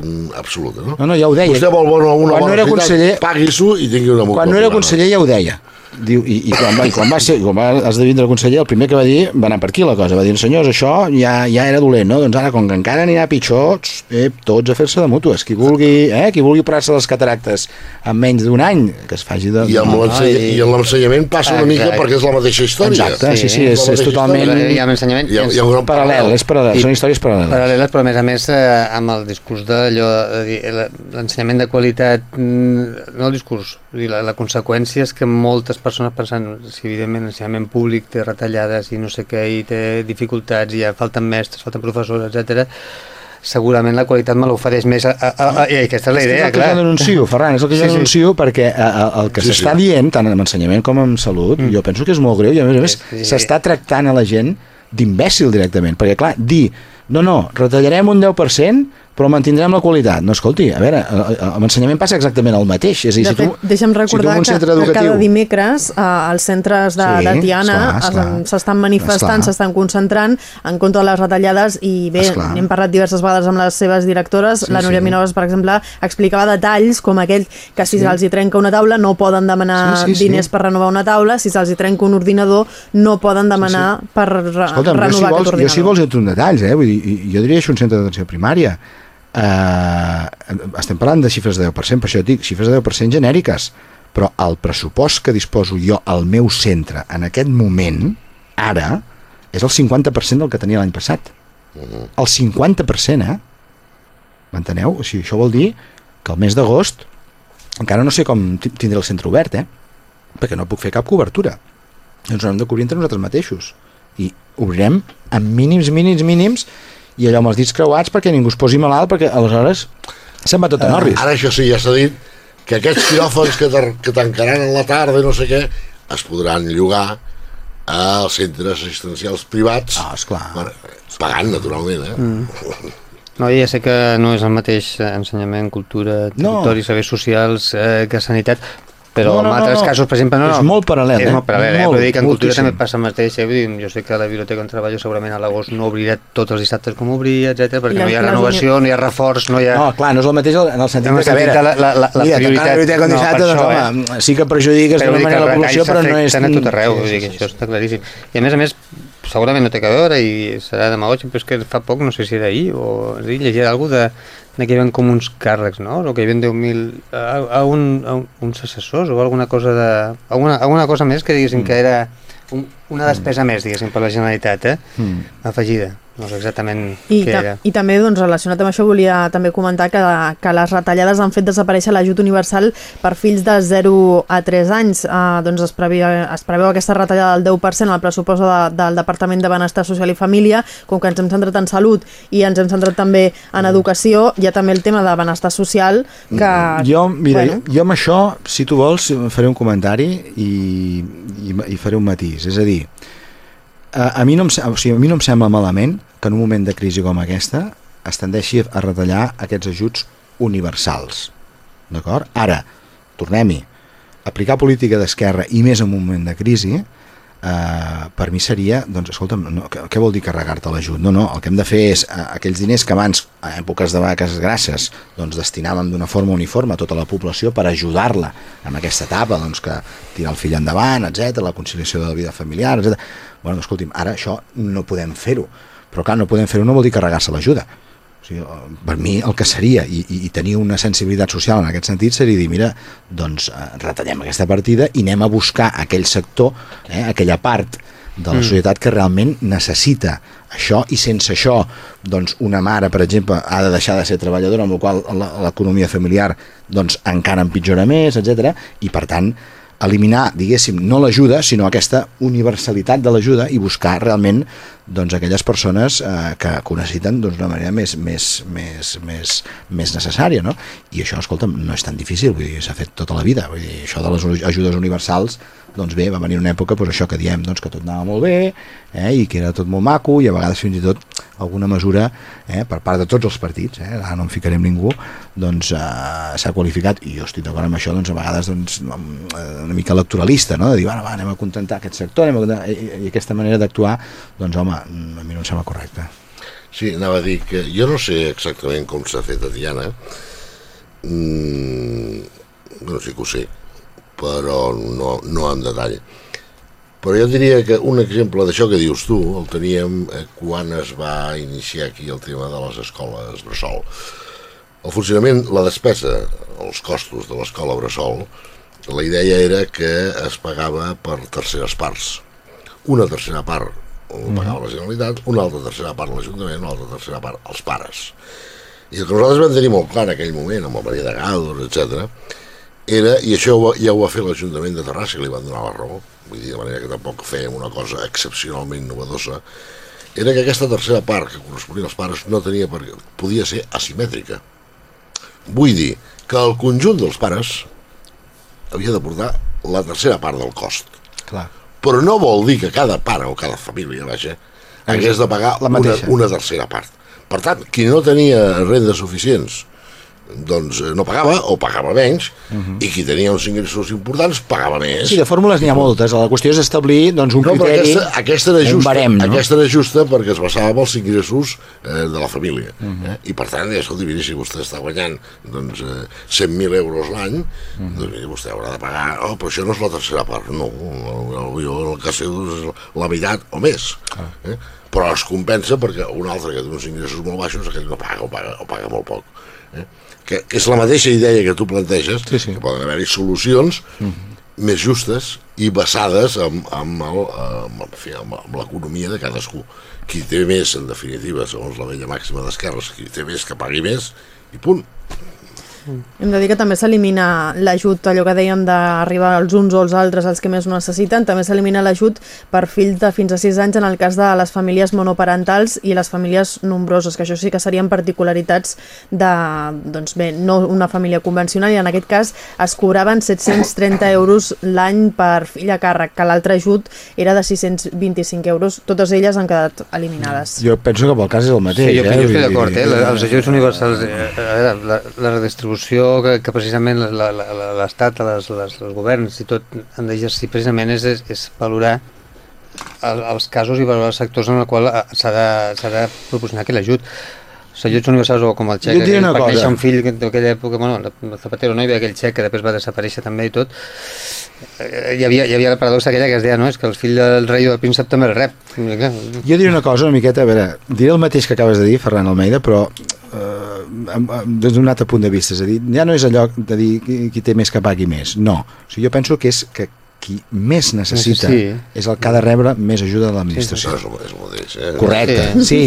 mm, absoluta, no? No, no, ja ho deia. Vostè vol bona, una quan bona no era conseller, pagui-s'ho i tingui una Quan no era conseller ja ho deia. Diu, i, i, quan va, i quan va ser, quan va esdevenir conseller, el primer que va dir va anar per aquí la cosa, va dir, senyors, això ja, ja era dolent, no? Doncs ara, com que encara n'hi ha pitjor, eh, tots a fer-se de mútues. Qui vulgui, eh, qui vulgui operar-se les cataractes en menys d'un any, que es faci de... I amb l'ensenyament passa una mica perquè és la mateixa història. Exacte, sí, sí, sí és, és totalment... I amb l'ensenyament... Hi ha, hi ha un paral·lel, és paral·lel, són històries paral·leles. Paral·leles, però a més a més eh, amb el discurs d'allò, l'ensenyament de qualitat, mm, no el discurs, la, la conseqüència és que moltes persones pensen si evidentment l'ensenyament públic té retallades i no sé què, i té dificultats, i ja falten mestres, falten professors, etc segurament la qualitat me l'ofereix més a, a, a, a, i aquesta és la idea, és clar. És el que jo denuncio, Ferran, és el que jo sí, denuncio sí. perquè a, a, el que sí, s'està sí. dient, tant en ensenyament com en salut, mm. jo penso que és molt greu i a més a més s'està sí. tractant a la gent d'imbècil directament, perquè clar, dir no, no, retallarem un 10% però mantindrem la qualitat. No, escolti, a veure, amb l'ensenyament passa exactament el mateix. És a dir, de si tu, fet, deixa'm recordar si tu que, que cada dimecres eh, als centres de, Sí, de Tiana esclar. s'estan manifestant, s'estan concentrant en contra de les retallades i bé, Esclar. n'hem parlat diverses vegades amb les seves directores. Sí, la Núria sí. Minoves, per exemple, explicava detalls com aquell que si Sí. se'ls trenca una taula no poden demanar Sí, sí, sí. diners per renovar una taula, si se'ls trenca un ordinador no poden demanar per re Escolta'm, jo renovar si, vols, aquest ordinador. jo si vols entro en detalls, eh? Vull dir, jo dirigeixo un centre d'atenció primària. Eh, estem parlant de xifres de 10%, per això dic, xifres de 10% genèriques, però el pressupost que disposo jo al meu centre en aquest moment, ara, és el 50% del que tenia l'any passat. El 50%, eh? M'enteneu? O sigui, això vol dir que el mes d'agost encara no sé com ti- tindré el centre obert, eh? Perquè no puc fer cap cobertura. Ens haurem de cobrir entre nosaltres mateixos. I obrirem amb mínims, mínims, mínims i allò amb els dits creuats perquè ningú es posi malalt perquè aleshores se'n va tot a Norris. Ara això sí, ja s'ha dit que aquests quiròfans que, que tancaran a la tarda i no sé què, es podran llogar als centres assistencials privats, Ah, esclar. pagant naturalment, eh? Mm. No, ja sé que no és el mateix eh, ensenyament, cultura, No. territori, serveis socials eh, que sanitat, però No, no, en altres no, no. casos, per exemple... No, És no, molt paral·lel, És eh? molt paral·lel, eh? Molt, Vull dir que en cultura moltíssim. també passa el mateix. Eh? Vull dir, jo sé que la biblioteca on treballo segurament a l'agost no obrirà tots els dissabtes com obria, etc perquè I no hi ha renovació, no hi ha reforç, no hi ha... No, clar, no és el mateix en el sentit de que, a veure, la- la- la- la mira, prioritat- la biblioteca un no, dissabte, doncs, això, home, sí que perjudiques Però d'una manera la població, però no és... s'afecten a tot arreu, Sí, vull dir sí, que sí, això està claríssim. I a més a més, segurament no té a veure i serà demagògic, però és que fa poc, no sé si era ahir o dir, llegia alguna de, de que hi havia com uns càrrecs, no? O que hi havia 10.000 a, a, un, a un, uns assessors o alguna cosa de... Alguna, alguna cosa més que diguéssim que era un, una despesa més, diguéssim, per la Generalitat, eh? Mm. Afegida. No sé exactament I, què era. I també, doncs, relacionat amb això, volia també comentar que, que les retallades han fet desaparèixer l'ajut universal per fills de 0 a 3 anys. Uh, doncs es preveu, es preveu aquesta retallada del 10% al pressupost de, del Departament de Benestar Social i Família, com que ens hem centrat en salut i ens hem centrat també en educació, hi ha també el tema de benestar social que... Jo, mira, bueno, jo amb això, si tu vols, faré un comentari i, i, i faré un matís. És a dir, a, a, mi no em, o sigui, a mi no em sembla malament que en un moment de crisi com aquesta es tendeixi a retallar aquests ajuts universals. D'acord? Ara, tornem-hi. Aplicar política d'esquerra i més en un moment de crisi eh, per mi seria, doncs, escolta'm, no, què, vol dir carregar-te l'ajut? No, no, el que hem de fer és eh, aquells diners que abans, a èpoques de vaques grasses, doncs destinàvem d'una forma uniforme a tota la població per ajudar-la en aquesta etapa, doncs, que tirar el fill endavant, etc, la conciliació de la vida familiar, etc. Bueno, escolti'm, ara això no podem fer-ho, però clar, no podem fer-ho no vol dir carregar-se l'ajuda. O sigui, per mi el que seria i, i, tenir una sensibilitat social en aquest sentit seria dir, mira, doncs eh, retallem aquesta partida i anem a buscar aquell sector, eh, aquella part de la societat que realment necessita això i sense això doncs una mare, per exemple, ha de deixar de ser treballadora amb la qual l'economia familiar doncs encara empitjora més, etc. i per tant eliminar, diguéssim, no l'ajuda, sinó aquesta universalitat de l'ajuda i buscar realment doncs, aquelles persones eh, que, que ho necessiten doncs, d'una manera més, més, més, més, més necessària. No? I això, escolta'm, no és tan difícil, vull dir, s'ha fet tota la vida. Vull dir, això de les ajudes universals doncs bé, va venir una època doncs això que diem doncs, que tot anava molt bé eh, i que era tot molt maco i a vegades fins i tot alguna mesura eh, per part de tots els partits, eh, ara no en ficarem ningú doncs eh, s'ha qualificat i jo estic d'acord amb això doncs a vegades doncs, amb, eh, una mica electoralista no? de dir, bueno, va, anem a contentar aquest sector anem a contentar, i, i aquesta manera d'actuar doncs home, a mi no em sembla correcte Sí, anava a dir que jo no sé exactament com s'ha fet a Diana. Mm, bueno, sí que ho sé, però no, no en detall. Però jo diria que un exemple d'això que dius tu el teníem eh, quan es va iniciar aquí el tema de les escoles Bressol. El funcionament, la despesa, els costos de l'escola Bressol, la idea era que es pagava per terceres parts. Una tercera part ho pagava la Generalitat, una altra tercera part l'Ajuntament, una altra tercera part els pares. I el que nosaltres vam tenir molt clar en aquell moment, amb el Maria de Gàdor, etc, era, i això ja ho va fer l'Ajuntament de Terrassa, que li van donar la raó, vull dir, de manera que tampoc fèiem una cosa excepcionalment novedosa, era que aquesta tercera part que corresponia als pares no tenia per què, podia ser asimètrica. Vull dir que el conjunt dels pares havia de portar la tercera part del cost. clar Però no vol dir que cada pare o cada família, vaja, hagués de pagar La una, una tercera part. Per tant, qui no tenia rendes suficients doncs eh, no pagava o pagava menys i qui tenia uns ingressos importants pagava més. Sí, de fórmules n'hi ha moltes. La qüestió és establir doncs, un No, criteri, aquesta, aquesta, era justa, barem, no? aquesta era justa perquè es basava en els ingressos eh, de la família. eh? I per tant, escolti, miri, si vostè està guanyant doncs, eh, 100.000 euros l'any, doncs miri, vostè haurà de pagar... Oh, però això no és la tercera part. No, jo en el cas seu és la meitat o més. Eh? Però es compensa perquè un altre que té uns ingressos molt baixos, aquell no paga o paga, o paga molt poc. Eh? Que és la mateixa idea que tu planteges, Sí, sí. que poden haver-hi solucions més justes i basades en, en, el, en, en, fi, en, en l'economia de cadascú. Qui té més, en definitiva, segons la vella màxima d'esquerres, qui té més que pagui més, i punt. Hem de dir que també s'elimina l'ajut, allò que dèiem d'arribar als uns o als altres, els que més ho necessiten, també s'elimina l'ajut per fills de fins a 6 anys en el cas de les famílies monoparentals i les famílies nombroses, que això sí que serien particularitats de, doncs bé, no una família convencional i en aquest cas es cobraven 730 euros l'any per fill a càrrec, que l'altre ajut era de 625 euros, totes elles han quedat eliminades. Jo penso que pel cas és el mateix. Sí, jo, eh? jo estic d'acord, eh? La- Els ajuts universals, eh, a veure, la, la redistribució que, que precisament l'Estat, les, les, els governs i tot han d'exercir precisament és, és, és valorar el, els casos i valorar els sectors en el qual eh, s'ha de, de proporcionar aquell ajut. Els ajuts universals o com el xec, per cosa. néixer un fill que d'aquella època, bueno, el Zapatero no hi havia aquell xec que després va desaparèixer també i tot, Eh, hi havia, hi havia la paradoxa aquella que es deia, no? És que el fill del rei o del príncep també el rep. Jo diré una cosa una miqueta, a veure, diré el mateix que acabes de dir, Ferran Almeida, però eh, des d'un altre punt de vista, és a dir, ja no és allò de dir qui té més que pagui més, no. O sigui, jo penso que és que qui més necessita Sí. és el que ha de rebre més ajuda de l'administració. és, el- és el mateix. Eh? Correcte, sí.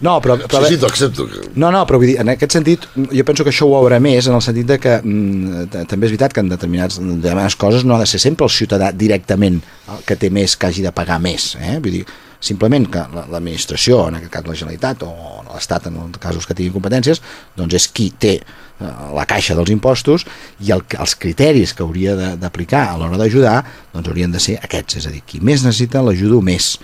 No, però, però, Sí, sí, t'ho accepto. Que... no, no, però vull dir, en aquest sentit, jo penso que això ho haurà més, en el sentit de que mm, també és veritat que en determinats, en determinades coses no ha de ser sempre el ciutadà directament el que té més que hagi de pagar més. Eh? Vull dir, simplement que la- l'administració, en aquest cas la Generalitat o l'Estat en els casos que tinguin competències, doncs és qui té eh, la caixa dels impostos i el, els criteris que hauria de- d'aplicar a l'hora d'ajudar doncs haurien de ser aquests, és a dir, qui més necessita l'ajudo més.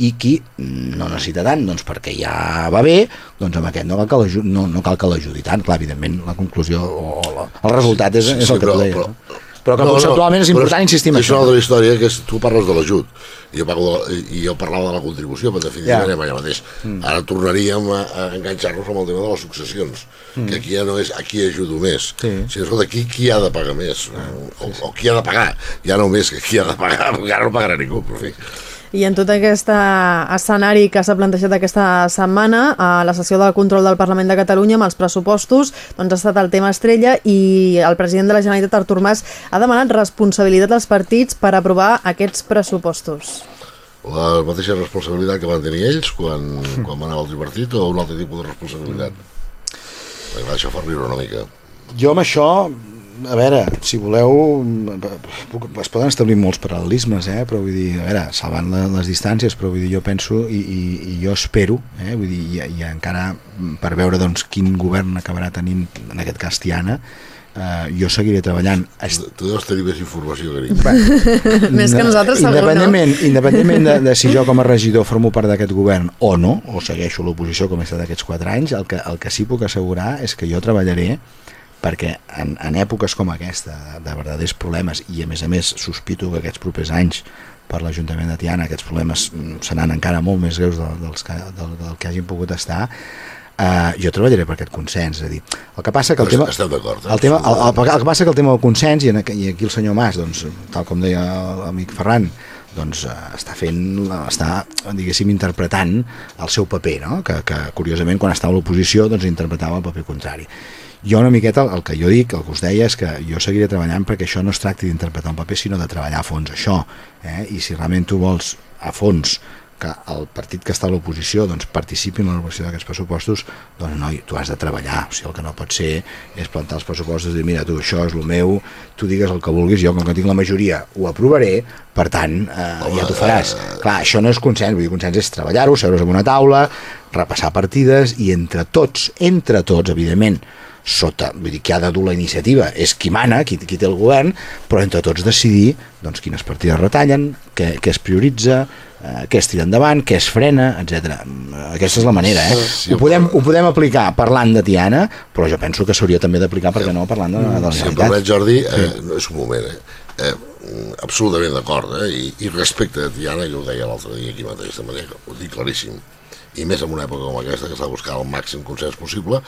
I qui no necessita tant doncs perquè ja va bé doncs amb aquest no cal que l'aju- no, no cal que l'ajudi tant. Clar, evidentment la conclusió o, la, el resultat és, és el que tu deies però, no? Però que conceptualment és important insistir en és això. una altra història que és, tu parles de l'ajut. I jo, parlo de, i jo parlava de la contribució però en definitiva Ja. anem allà mateix. Ara tornaríem a, a enganxar-nos amb el tema de les successions que aquí ja no és a qui ajudo més. Sí. sinó escolta, qui, qui ha de pagar més? O, o qui ha de pagar? Ja no més que qui ha de pagar perquè ara no pagarà ningú però en fi I en tot aquest escenari que s'ha plantejat aquesta setmana, a la sessió del control del Parlament de Catalunya amb els pressupostos, doncs ha estat el tema estrella i el president de la Generalitat, Artur Mas, ha demanat responsabilitat als partits per aprovar aquests pressupostos. la mateixa responsabilitat que van tenir ells quan, quan van anar al tripartit o un altre tipus de responsabilitat? Això fa riure una mica. Jo amb això a veure, si voleu es poden establir molts paral·lelismes eh? però vull dir, a veure, salvant les distàncies però vull dir, jo penso i, i, i jo espero eh? vull dir, i, i encara per veure doncs quin govern acabarà tenint en aquest cas Tiana eh, jo seguiré treballant tu deus tenir més informació que ningú Més que nosaltres, segur, no? independentment, independentment de, de si jo com a regidor formo part d'aquest govern o no, o segueixo l'oposició com he estat aquests 4 anys, el que, el que sí puc assegurar és que jo treballaré perquè en, en èpoques com aquesta de, de verdaders problemes i a més a més sospito que aquests propers anys per l'Ajuntament de Tiana aquests problemes mm, seran encara molt més greus del, dels que, del, del que hagin pogut estar eh, jo treballaré per aquest consens és a dir, el que passa que el tema estem d'acord eh? el, tema, el, el, el que passa que el tema del consens i, en, i aquí el senyor Mas doncs, tal com deia l'amic Ferran doncs eh, està fent, està diguéssim interpretant el seu paper no? que, que curiosament quan estava a l'oposició doncs interpretava el paper contrari jo una miqueta el, el que jo dic, el que us deia és que jo seguiré treballant perquè això no es tracti d'interpretar un paper sinó de treballar a fons això eh? i si realment tu vols a fons que el partit que està a l'oposició doncs, participi en l'elaboració d'aquests pressupostos, doncs noi, tu has de treballar. O sigui, el que no pot ser és plantar els pressupostos i dir, mira, tu, això és el meu, tu digues el que vulguis, jo com que tinc la majoria ho aprovaré, per tant, eh, ja t'ho faràs. Clar, això no és consens, vull dir, consens és treballar-ho, seure's en una taula, repassar partides i entre tots, entre tots, evidentment, sota, vull dir, qui ha de dur la iniciativa és qui mana, qui, qui té el govern, però entre tots decidir doncs, quines partides retallen, què, què es prioritza, eh, què es tira endavant, què es frena, etc. Aquesta és la manera, eh? Sí, ho, podem, ho podem aplicar parlant de Tiana, però jo penso que s'hauria també d'aplicar, perquè no, parlant de, de la Si em Generalitat. permet, Jordi, eh, no és un moment, eh? eh absolutament d'acord, eh? I, I respecte a Tiana, jo ho deia l'altre dia aquí mateix, de manera que ho dic claríssim, i més en una època com aquesta que s'ha de buscar el màxim consens possible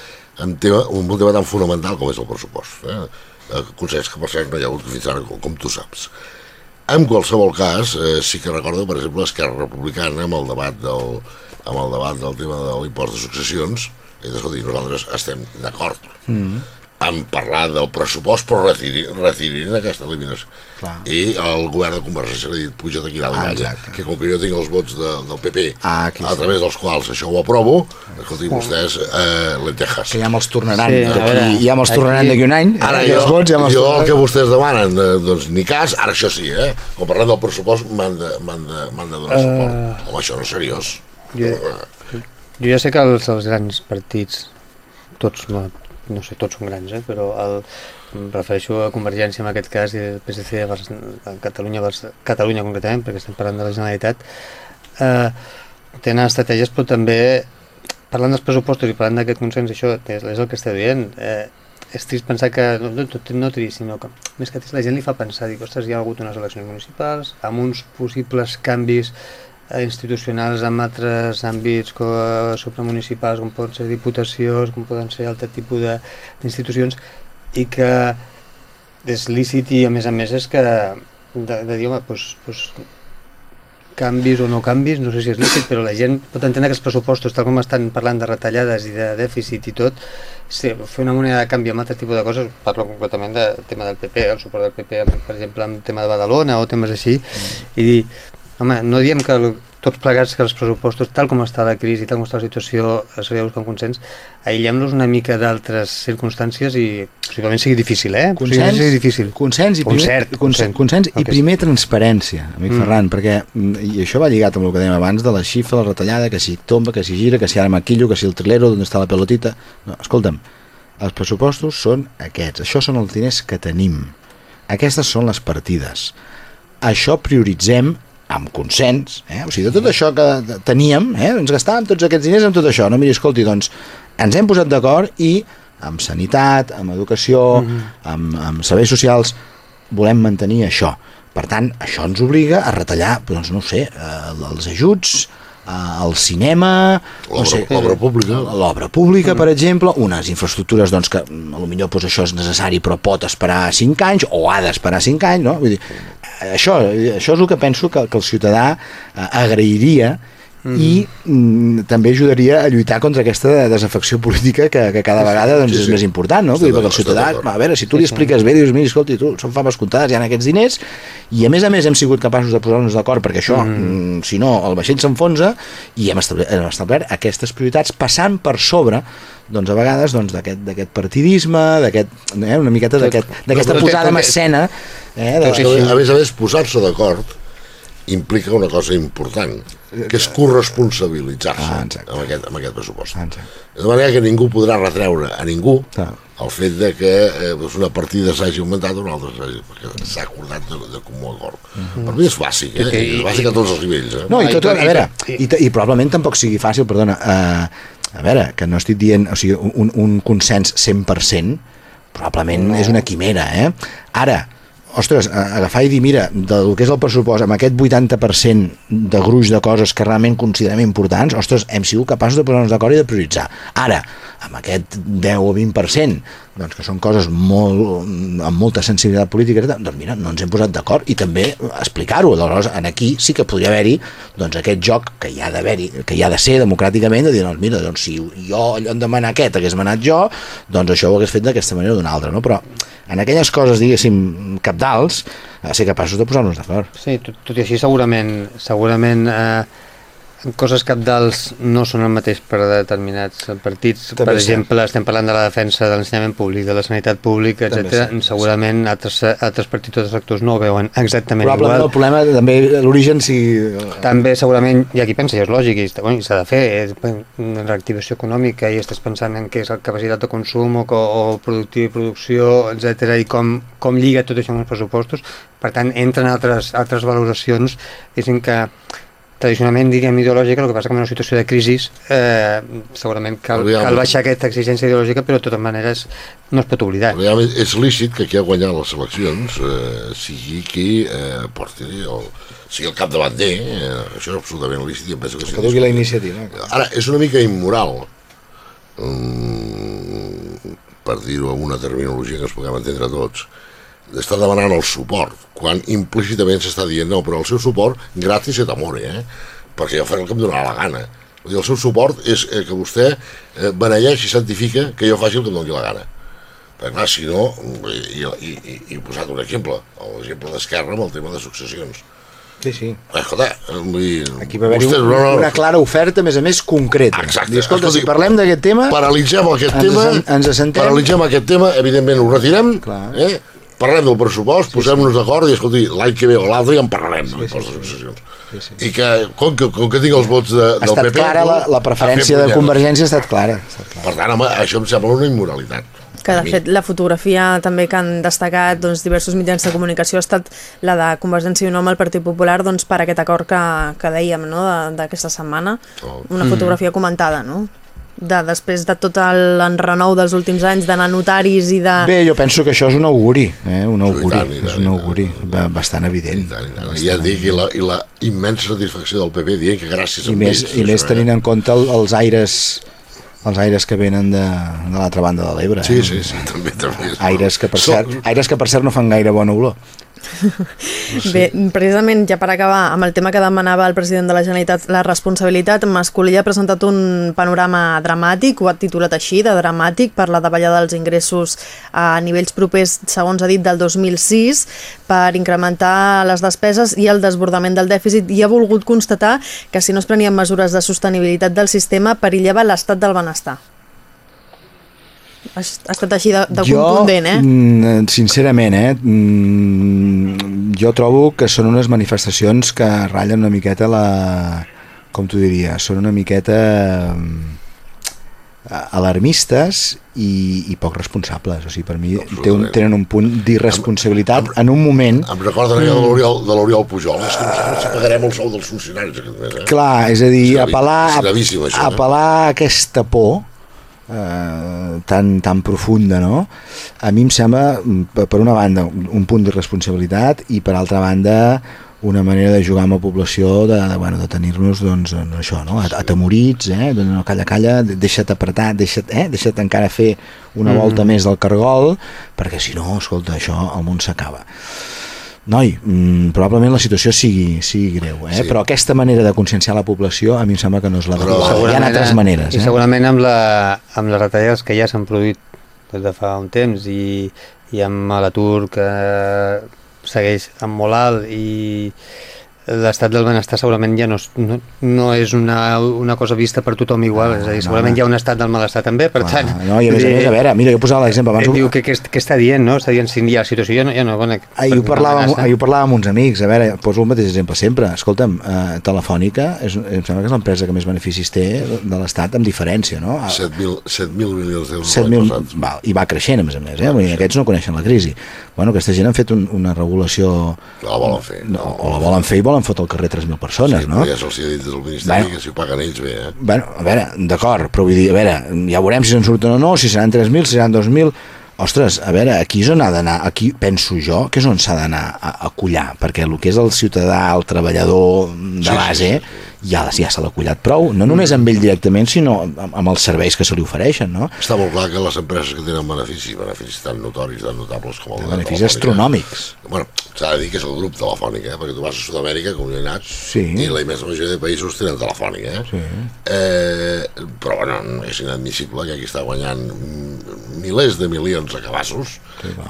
en tema, un tema tan fonamental com és el pressupost. Eh? Eh, Consens que per cert no hi ha hagut fins ara, com, tu saps. En qualsevol cas, eh, sí que recordo, per exemple, Esquerra Republicana amb el debat del, amb el debat del tema de l'impost de successions, i nosaltres estem d'acord mm. En parlar del pressupost però retirin, retirin aquesta eliminació Clar. i el govern de Convergència li ha dit puja d'aquí dalt Ah, exacte. que com que jo tinc els vots de, del PP Ah, aquí a sí. través dels quals això ho aprovo escolti, vostès eh, lentejas Que ja me'ls tornaran, Sí, sí, a veure, ja me'ls tornaran aquí- d'aquí un any, Ara eh, jo, els vots ja jo el tornaran. que vostès demanen, eh, doncs ni cas, ara això sí, eh? Quan parlem del pressupost m'han de, de, de donar suport. Eh. Home, això no és seriós. Jo, jo ja sé que els, els grans partits, tots, no, no sé, tots són grans, eh, però el, em refereixo a Convergència en aquest cas i el PSC a Bars- a Catalunya, Bars- Catalunya concretament, perquè estem parlant de la Generalitat, eh, tenen estratègies però també parlant dels pressupostos i parlant d'aquest consens, això és, és el que esteu dient, eh, és trist pensar que, no, no, no trist, sinó que més que trist la gent li fa pensar, dic, ostres, hi ha hagut unes eleccions municipals amb uns possibles canvis institucionals en altres àmbits co supramunicipals, com poden ser diputacions, com poden ser altre tipus d'institucions, i que és lícit i a més a més és que de, de dir, home, doncs, doncs, canvis o no canvis, no sé si és lícit, però la gent pot entendre que els pressupostos, tal com estan parlant de retallades i de dèficit i tot, sí, fer una moneda de canvi amb altre tipus de coses, parlo concretament del tema del PP, el suport del PP, per exemple, amb tema de Badalona o temes així, i dir, home, no diem que el, tots plegats que els pressupostos, tal com està la crisi, tal com està la situació, s'hauria de buscar un consens, aïllem-los una mica d'altres circumstàncies i possiblement sigui difícil, eh? Consens, sigui difícil. consens i primer, Concert, consens, consens. i que primer transparència, amic Mm. mm. Ferran, perquè mm, i això va lligat amb el que dèiem abans de la xifra, la retallada, que si tomba, que si gira, que si ara maquillo, que si el trilero, on està la pelotita... No, escolta'm, els pressupostos són aquests, això són els diners que tenim, aquestes són les partides, això prioritzem amb consens, eh? o sigui, de tot això que teníem, eh? ens gastàvem tots aquests diners en tot això, no miri, escolti, doncs ens hem posat d'acord i amb sanitat, amb educació, mm -hmm. amb, amb serveis socials, volem mantenir això. Per tant, això ens obliga a retallar, doncs no sé, eh, els ajuts, el cinema, no L'obra sé, l'obra pública. l'obra pública, per exemple, unes infraestructures doncs, que mm, millor doncs, això és necessari però pot esperar 5 anys o ha d'esperar 5 anys, no? Vull dir, això, això és el que penso que, que el ciutadà eh, agrairia i mm, també ajudaria a lluitar contra aquesta desafecció política que, que cada vegada doncs, Sí, sí. és més important, no? Vull dir, perquè el ciutadà, a veure, si tu li expliques bé, dius, mira, escolti, tu, són faves comptades, hi ha aquests diners, i a més a més hem sigut capaços de posar-nos d'acord, perquè això, mm. si no, el vaixell s'enfonsa, i hem establert, hem establert aquestes prioritats passant per sobre doncs a vegades doncs, d'aquest d'aquest partidisme, d'aquest eh, una miqueta d'aquest- d'aquesta Però- posada en escena eh, de, a més a més, posar-se d'acord implica una cosa important, que és corresponsabilitzar-se Ah, exacte. amb, aquest, amb aquest pressupost. Ah, exacte. De manera que ningú podrà retreure a ningú Clar. el fet de que eh, doncs una partida s'hagi augmentat o una altra s'hagi perquè s'ha acordat de, de comú acord. Per mi és bàsic, eh? I- és bàsic a tots els nivells. Eh? No, i Ah, tot, a veure, i, i probablement tampoc sigui fàcil, perdona, uh, a veure, que no estic dient, o sigui, un, un consens 100%, probablement no. és una quimera, eh? Ara, ostres, agafar i dir, mira, del que és el pressupost, amb aquest 80% de gruix de coses que realment considerem importants, ostres, hem sigut capaços de posar-nos d'acord i de prioritzar. Ara, amb aquest 10 o 20%, doncs que són coses molt, amb molta sensibilitat política, doncs mira, no ens hem posat d'acord i també explicar-ho. Aleshores, en aquí sí que podria haver-hi doncs, aquest joc que hi ha d'haver-hi, que hi ha de ser democràticament, de dir, doncs mira, doncs, si jo en demanar aquest hagués manat jo, doncs això ho hagués fet d'aquesta manera o d'una altra, no? Però en aquelles coses, diguéssim, capdals, ser capaços de posar-nos d'acord. Sí, tot, tot i així segurament, segurament eh, coses capdals no són el mateix per a determinats partits. També per exemple, estem parlant de la defensa de l'ensenyament públic, de la sanitat pública, etc. cert. Segurament altres, altres partits altres sectors no ho veuen exactament Probablement igual. el problema també l'origen sigui... També segurament hi ha qui pensa, i és lògic, i bueno, s'ha de fer, és una reactivació econòmica i estàs pensant en què és la capacitat de consum o, o productiu i producció, etc i com, com lliga tot això amb els pressupostos. Per tant, entren altres, altres valoracions, diguéssim que tradicionalment diríem ideològica, el que passa que en una situació de crisi eh, segurament cal, cal baixar aquesta exigència ideològica, però de totes maneres no es pot oblidar. Ja és lícit que qui ha guanyat les eleccions eh, sigui qui eh, porti el, sigui el capdavanter, eh, això és absolutament lícit i em penso que sí. Que dugui la iniciativa. Ara, és una mica immoral, mm, per dir-ho amb una terminologia que ens puguem entendre tots, d'estar demanant el suport, quan implícitament s'està dient no, però el seu suport gratis et amore, eh? perquè jo faré el que em donarà la gana. Dir, el seu suport és eh, que vostè eh, beneeix i santifica que jo faci el que em doni la gana. Perquè clar, si no, i, i, i, i he posat un exemple, l'exemple d'Esquerra amb el tema de successions. Sí, sí. Escolta, vull Aquí va haver-hi vostès, un, no, no, una clara oferta, a més a més, concreta. Exacte. Dir, escolta, Escolti, si parlem d'aquest tema... paralitzem aquest Ens tema, ens assentem. paralitzem aquest tema, evidentment ho retirem, Clar. eh? Parlem del pressupost, posem-nos d'acord i escolti, l'any que ve o l'altre ja en parlarem sí, sí, de successions. Sí, sí. I que, com que, com que tinc els vots de, Ha del estat PP... clara, la, la preferència fer de. Convergència ha estat clara. Ha estat clara. Per tant, home, això em sembla una immoralitat. Que de fet la fotografia també que han destacat doncs, diversos mitjans de comunicació ha estat la de Convergència i Unió amb el Partit Popular doncs, per aquest acord que, que dèiem no? de- d'aquesta setmana. Oh. Una fotografia comentada, no? De, després de tot l'enrenou dels últims anys d'anar notaris i de... Bé, jo penso que això és un auguri, eh? un auguri, tant, tant, és un tant. auguri ba- bastant I, evident. tant, i, tant. Ja dic, i la, i la immensa satisfacció del PP dient que gràcies I a més, ells, i més això, tenint eh? en compte el, els aires els aires que venen de, de l'altra banda de l'Ebre. Sí, eh? sí, sí, també, també. Aires que, per cert, aires que per cert no fan gaire bona olor. Bé, precisament ja per acabar amb el tema que demanava el president de la Generalitat, la responsabilitat, Mascolell ha presentat un panorama dramàtic, ho ha titulat així, de dramàtic, per la davallada dels ingressos a nivells propers, segons ha dit, del 2006, per incrementar les despeses i el desbordament del dèficit, i ha volgut constatar que si no es prenien mesures de sostenibilitat del sistema, perillava l'estat del benestar. Ha estat així de, de contundent, eh? mm, sincerament, eh, mm, jo trobo que són unes manifestacions que ratllen una miqueta la... com t'ho diria, són una miqueta mm, alarmistes i, i poc responsables. O sigui, per mi té un, tenen un punt d'irresponsabilitat en un moment Em recorden allò de l'Oriol Pujol, és que si pagarem el sou dels funcionaris aquest mes, eh? Clar, és a dir, apel·lar, eh? apel·lar a aquesta por eh, tan, tan profunda, no? A mi em sembla, mm, per una banda, un un punt d'irresponsabilitat i per altra banda una manera de jugar amb la població de, de, bueno, de tenir-nos doncs, això, no? At- atemorits, eh? de no, calla, calla, deixa't apretar, deixa't, eh? deixa't encara fer una volta més del cargol, perquè si no, escolta, això, el món s'acaba. Noi, mm, probablement la situació sigui, sigui greu, eh? Sí. però aquesta manera de conscienciar la població a mi em sembla que no és la Però. Hi ha altres maneres. I Eh? segurament amb, la, amb les retallades que ja s'han produït des de fa un temps i, i amb l'atur que segueix amb molt alt i l'estat del benestar segurament ja no, no, no és una, una cosa vista per tothom igual, és a dir, no. segurament hi ha un estat del malestar també, per Clar, tant... no, I a més a vull més, a veure, mira, jo posava l'exemple abans... ell diu que, que, què està dient, no? Està dient si hi ha situació ja no, ja no bona. Ahir ho, parlàvem, amenaça. ahir ho parlàvem amb uns amics, a veure, poso el mateix exemple sempre. Escolta'm, eh, Telefònica és, em sembla que és l'empresa que més beneficis té de l'Estat amb diferència, no? 7.000 7.000 milions d'euros 7.000, l'any passat. val, i va creixent a més a més, eh? Vull dir, aquests no coneixen la crisi bueno, aquesta gent han fet un, una regulació La volen fer. no, o la volen fer i volen fotre al carrer 3.000 persones, Sí, no? ja se'ls ha dit del Ministeri Bueno. que si ho paguen ells bé, eh? Bueno, a veure, d'acord, però vull dir, a veure, ja veurem si se'n surten o no, si seran 3.000, si seran 2.000... Ostres, a veure, aquí és on ha d'anar, aquí penso jo que és on s'ha d'anar a, a collar, perquè el que és el ciutadà, el treballador de Sí, sí, base, sí, ja, ja se l'ha collat prou, no només amb ell directament, sinó amb, amb els serveis que se li ofereixen, no? Està molt clar que les empreses que tenen beneficis, beneficis tan notoris, tan notables com el de Beneficis astronòmics. Bueno, s'ha de dir que és el grup telefònic, eh? perquè tu vas a Sud-amèrica, com jo he anat, Sí. i la immensa majoria de països tenen telefònica. Eh? Sí. Eh, però bueno, és inadmissible que aquí està guanyant milers de milions a cabassos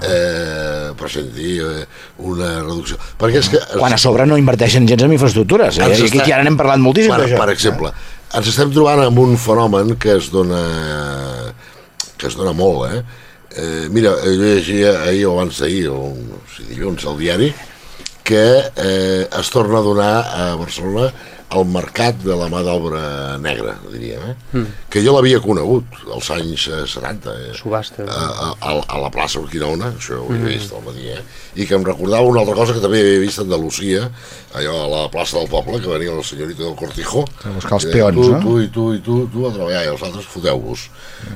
eh, presenti eh, una reducció. Perquè és que... Quan a sobre no inverteixen gens en infraestructures. Eh? I aquí està- ja n'hem parlat moltíssim per, per exemple, ens estem trobant amb un fenomen que es dona que es dona molt, eh? eh mira, jo llegia ahir o abans d'ahir, o sé, dilluns, al diari, que eh, es torna a donar a Barcelona el mercat de la mà d'obra negra, diríem, eh? Mm. que jo l'havia conegut als anys eh, 70, eh? Subhasta. a, a, a, a la plaça Urquinaona, això ho havia vist al matí, eh? i que em recordava una altra cosa que també havia vist a Andalusia, allò a la plaça del poble, que venia la senyorita del Cortijo, A buscar els deia, peons, tu, no? Tu i tu i tu, tu a treballar, i els altres foteu-vos.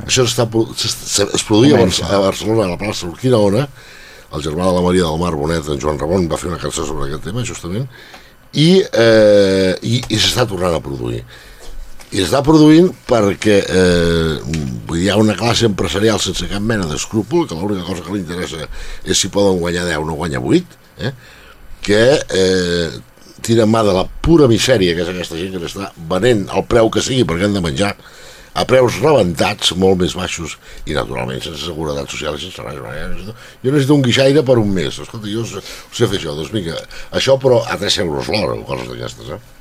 Això està, es, es produïa Comença. a Barcelona, a la plaça Urquinaona, el germà de la Maria del Mar Bonet, en Joan Ramon, va fer una cançó sobre aquest tema, justament, i, eh, i, i s'està tornant a produir. I s'està produint perquè eh, hi ha una classe empresarial sense cap mena d'escrúpol, que l'única cosa que li interessa és si poden guanyar 10 o no guanyar 8, eh? que eh, tira mà de la pura misèria que és aquesta gent que n'està venent el preu que sigui perquè han de menjar a preus rebentats, molt més baixos i naturalment sense seguretat social i sense res. eh? Jo necessito un guixaire per un mes. Escolta, jo sé fer això. Doncs vinga, això però a 3 euros l'hora o coses d'aquestes, eh?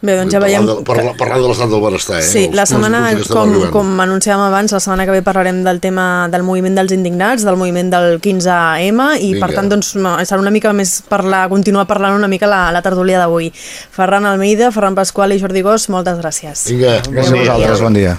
Bé, doncs ja veiem... Parlant de, parla, parlant de l'estat del benestar, eh? Sí, Els- la setmana, com, com anunciàvem abans, la setmana que ve parlarem del tema del moviment dels indignats, del moviment del 15M, i Vinga. per tant, doncs, no, serà una mica més parlar, continuar parlant una mica la, la tertúlia d'avui. Ferran Almeida, Ferran Pasqual i Jordi Gós, moltes gràcies. Vinga, Gràcies a vosaltres, bon dia.